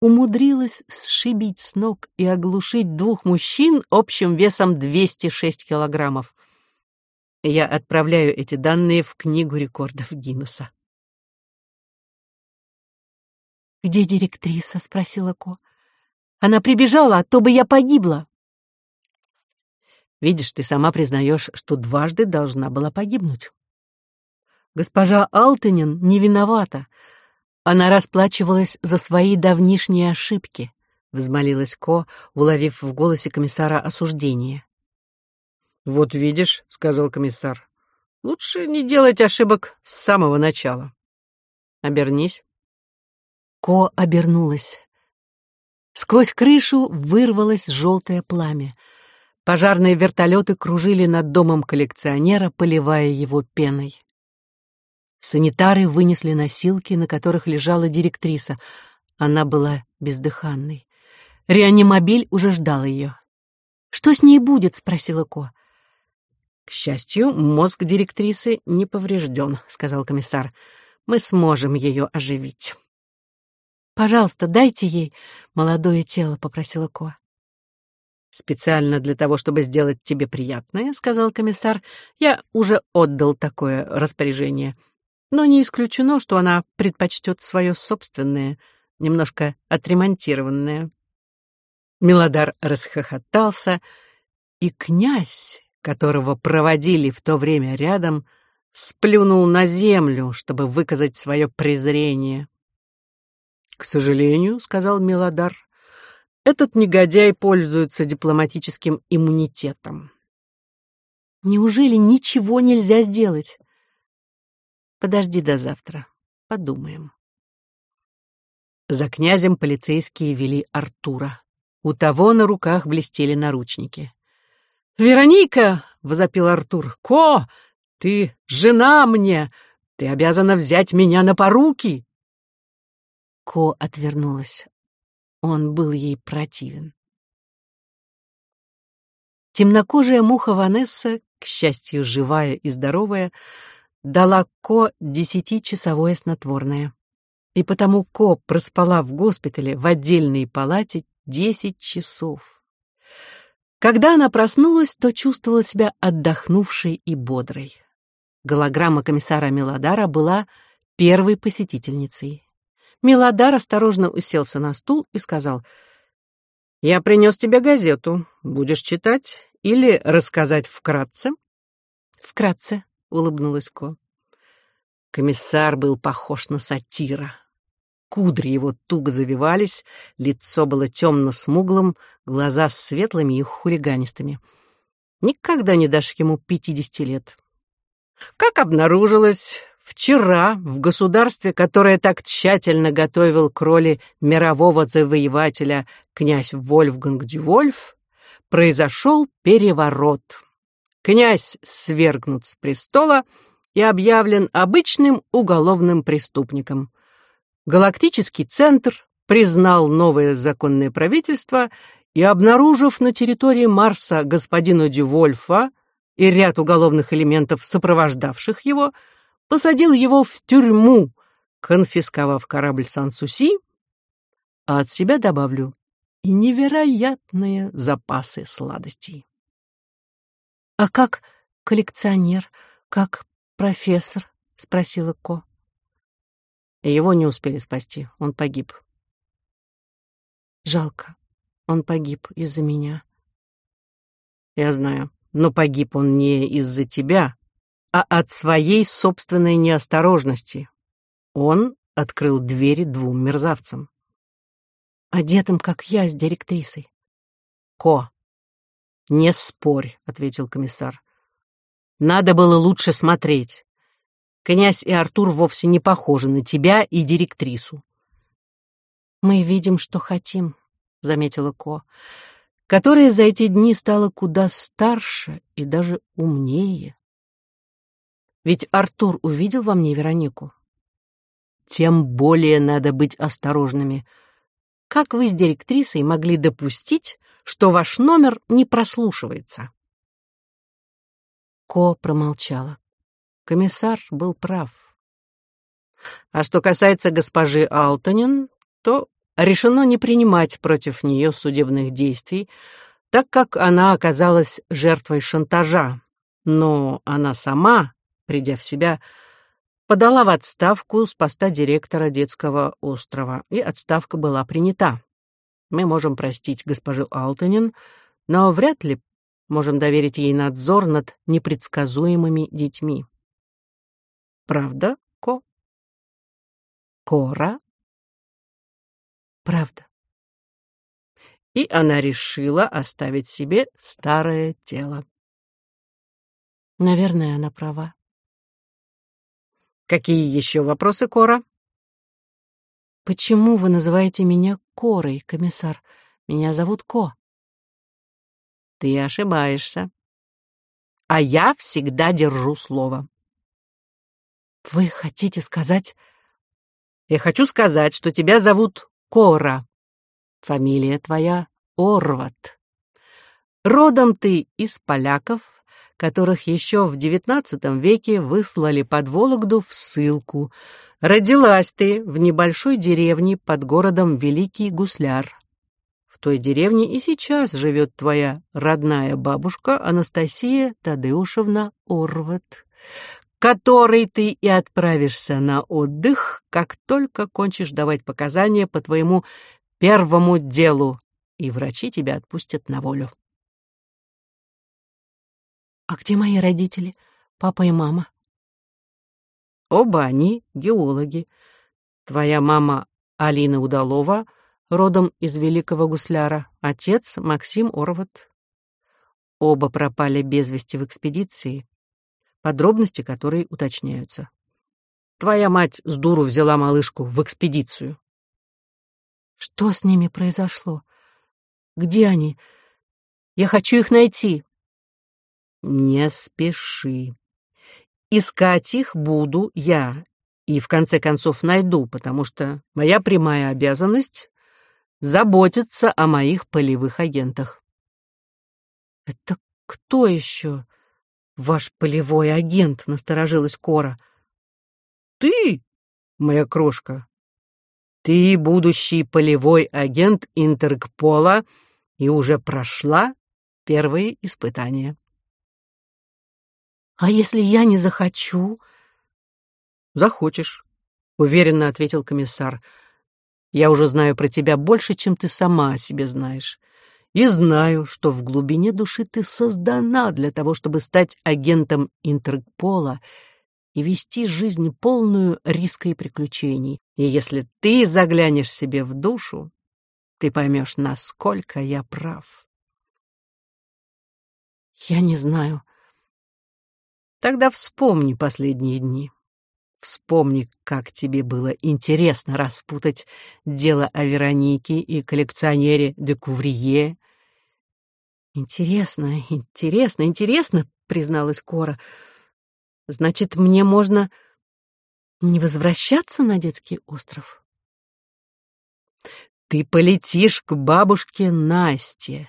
умудрилась сшибить с ног и оглушить двух мужчин общим весом 206 килограммов. Я отправляю эти данные в Книгу рекордов Гиннесса. «Где директриса?» — спросила Ко. «Она прибежала, а то бы я погибла». Видишь, ты сама признаешь, что дважды должна была погибнуть. Госпожа Алтынин не виновата. Она расплачивалась за свои давнишние ошибки, взмолилась Ко, уловив в голосе комиссара осуждение. «Вот видишь», — сказал комиссар, — «лучше не делать ошибок с самого начала. Обернись». Ко обернулась. Сквозь крышу вырвалось желтое пламя. Пожарные вертолеты кружили над домом коллекционера, поливая его пеной. Санитары вынесли носилки, на которых лежала директриса. Она была бездыханной. Реанимобиль уже ждал ее. «Что с ней будет?» — спросила Ко. «К счастью, мозг директрисы не поврежден», — сказал комиссар. «Мы сможем ее оживить». «Пожалуйста, дайте ей молодое тело», — попросила Ко. «Специально для того, чтобы сделать тебе приятное», — сказал комиссар, — «я уже отдал такое распоряжение. Но не исключено, что она предпочтет свое собственное, немножко отремонтированное». Милодар расхохотался, и князь, которого проводили в то время рядом, сплюнул на землю, чтобы выказать свое презрение. «К сожалению», — сказал Милодар, — «этот негодяй пользуется дипломатическим иммунитетом». «Неужели ничего нельзя сделать?» «Подожди до завтра. Подумаем». За князем полицейские вели Артура. У того на руках блестели наручники. «Вероника!» — возопил Артур. «Ко! Ты жена мне! Ты обязана взять меня на поруки!» Ко отвернулась. Он был ей противен. Темнокожая муха Ванесса, к счастью, живая и здоровая, дала Ко десятичасовое снотворное. И потому Ко проспала в госпитале в отдельной палате десять часов. Когда она проснулась, то чувствовала себя отдохнувшей и бодрой. Голограмма комиссара Мелодара была первой посетительницей. Милодар осторожно уселся на стул и сказал, «Я принес тебе газету. Будешь читать или рассказать вкратце?» «Вкратце», — улыбнулась Ко. Комиссар был похож на сатира. Кудри его туго завивались, лицо было темно-смуглым, глаза светлыми и хулиганистыми. Никогда не дашь ему пятидесяти лет. Как обнаружилось, Вчера в государстве, которое так тщательно готовил к роли мирового завоевателя князь Вольфганг Дювольф, произошел переворот. Князь свергнут с престола и объявлен обычным уголовным преступником. Галактический центр признал новое законное правительство и, обнаружив на территории Марса господина Дювольфа и ряд уголовных элементов, сопровождавших его, посадил его в тюрьму, конфисковав корабль Сан-Суси, а от себя добавлю и невероятные запасы сладостей. «А как коллекционер, как профессор?» — спросила Ко. Его не успели спасти, он погиб. Жалко, он погиб из-за меня. Я знаю, но погиб он не из-за тебя, а от своей собственной неосторожности. Он открыл двери двум мерзавцам. Одетым, как я, с директрисой. Ко, не спорь, — ответил комиссар. Надо было лучше смотреть. Князь и Артур вовсе не похожи на тебя и директрису. Мы видим, что хотим, — заметила Ко, которая за эти дни стала куда старше и даже умнее. Ведь Артур увидел во мне Веронику. Тем более надо быть осторожными. Как вы с директрисой могли допустить, что ваш номер не прослушивается? Ко промолчала. Комиссар был прав. А что касается госпожи Алтонин, то решено не принимать против нее судебных действий, так как она оказалась жертвой шантажа. Но она сама придя в себя, подала в отставку с поста директора детского острова, и отставка была принята. Мы можем простить госпожу Алтонин, но вряд ли можем доверить ей надзор над непредсказуемыми детьми. Правда, Ко? Кора? Правда. И она решила оставить себе старое тело. Наверное, она права. Какие еще вопросы, Кора? Почему вы называете меня Корой, комиссар? Меня зовут Ко. Ты ошибаешься. А я всегда держу слово. Вы хотите сказать... Я хочу сказать, что тебя зовут Кора. Фамилия твоя Орват. Родом ты из поляков, которых еще в XIX веке выслали под Вологду в ссылку. Родилась ты в небольшой деревне под городом Великий Гусляр. В той деревне и сейчас живет твоя родная бабушка Анастасия Тадеушевна Орват, которой ты и отправишься на отдых, как только кончишь давать показания по твоему первому делу, и врачи тебя отпустят на волю. А где мои родители, папа и мама? Оба они геологи. Твоя мама Алина Удалова, родом из Великого Гусляра, отец Максим Орват. Оба пропали без вести в экспедиции, подробности которой уточняются. Твоя мать с дуру взяла малышку в экспедицию. Что с ними произошло? Где они? Я хочу их найти. Не спеши. Искать их буду я, и в конце концов найду, потому что моя прямая обязанность — заботиться о моих полевых агентах. «Это кто еще? Ваш полевой агент?» — насторожилась Кора. «Ты, моя крошка. Ты будущий полевой агент Интергпола и уже прошла первые испытания». «А если я не захочу?» «Захочешь», — уверенно ответил комиссар. «Я уже знаю про тебя больше, чем ты сама о себе знаешь. И знаю, что в глубине души ты создана для того, чтобы стать агентом Интерпола и вести жизнь полную риска и приключений. И если ты заглянешь себе в душу, ты поймешь, насколько я прав». «Я не знаю», Тогда вспомни последние дни. Вспомни, как тебе было интересно распутать дело о Веронике и коллекционере де Куврие. «Интересно, интересно, интересно», — призналась Кора. «Значит, мне можно не возвращаться на детский остров?» «Ты полетишь к бабушке Насте»,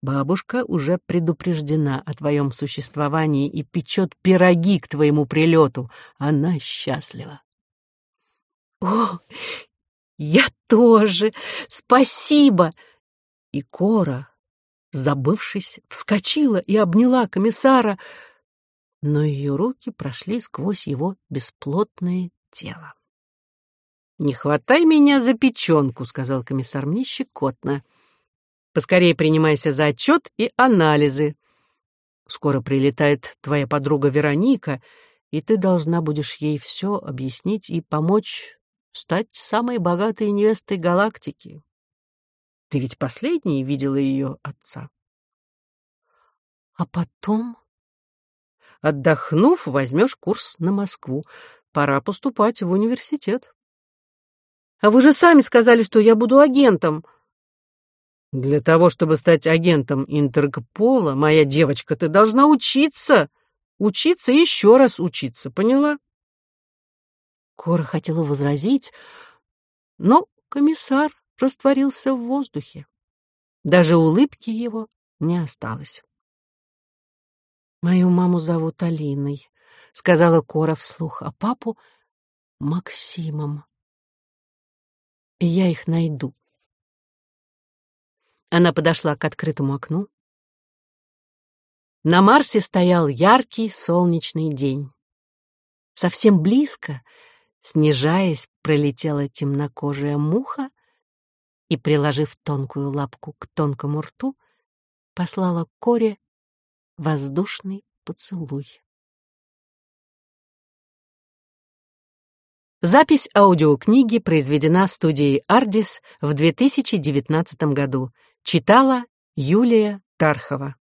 Бабушка уже предупреждена о твоем существовании и печет пироги к твоему прилету. Она счастлива. О, я тоже! Спасибо! И Кора, забывшись, вскочила и обняла комиссара, но ее руки прошли сквозь его бесплотное тело. «Не хватай меня за печенку», — сказал комиссар мне щекотно. Поскорее принимайся за отчет и анализы. Скоро прилетает твоя подруга Вероника, и ты должна будешь ей все объяснить и помочь стать самой богатой невестой галактики. Ты ведь последней видела ее отца. А потом? Отдохнув, возьмешь курс на Москву. Пора поступать в университет. А вы же сами сказали, что я буду агентом. Для того, чтобы стать агентом Интерпола, моя девочка, ты должна учиться. Учиться и еще раз учиться, поняла? Кора хотела возразить, но комиссар растворился в воздухе. Даже улыбки его не осталось. «Мою маму зовут Алиной», — сказала Кора вслух, а папу — Максимом. И я их найду. Она подошла к открытому окну. На Марсе стоял яркий солнечный день. Совсем близко, снижаясь, пролетела темнокожая муха и, приложив тонкую лапку к тонкому рту, послала Коре воздушный поцелуй. Запись аудиокниги произведена студией «Ардис» в 2019 году. Читала Юлия Тархова.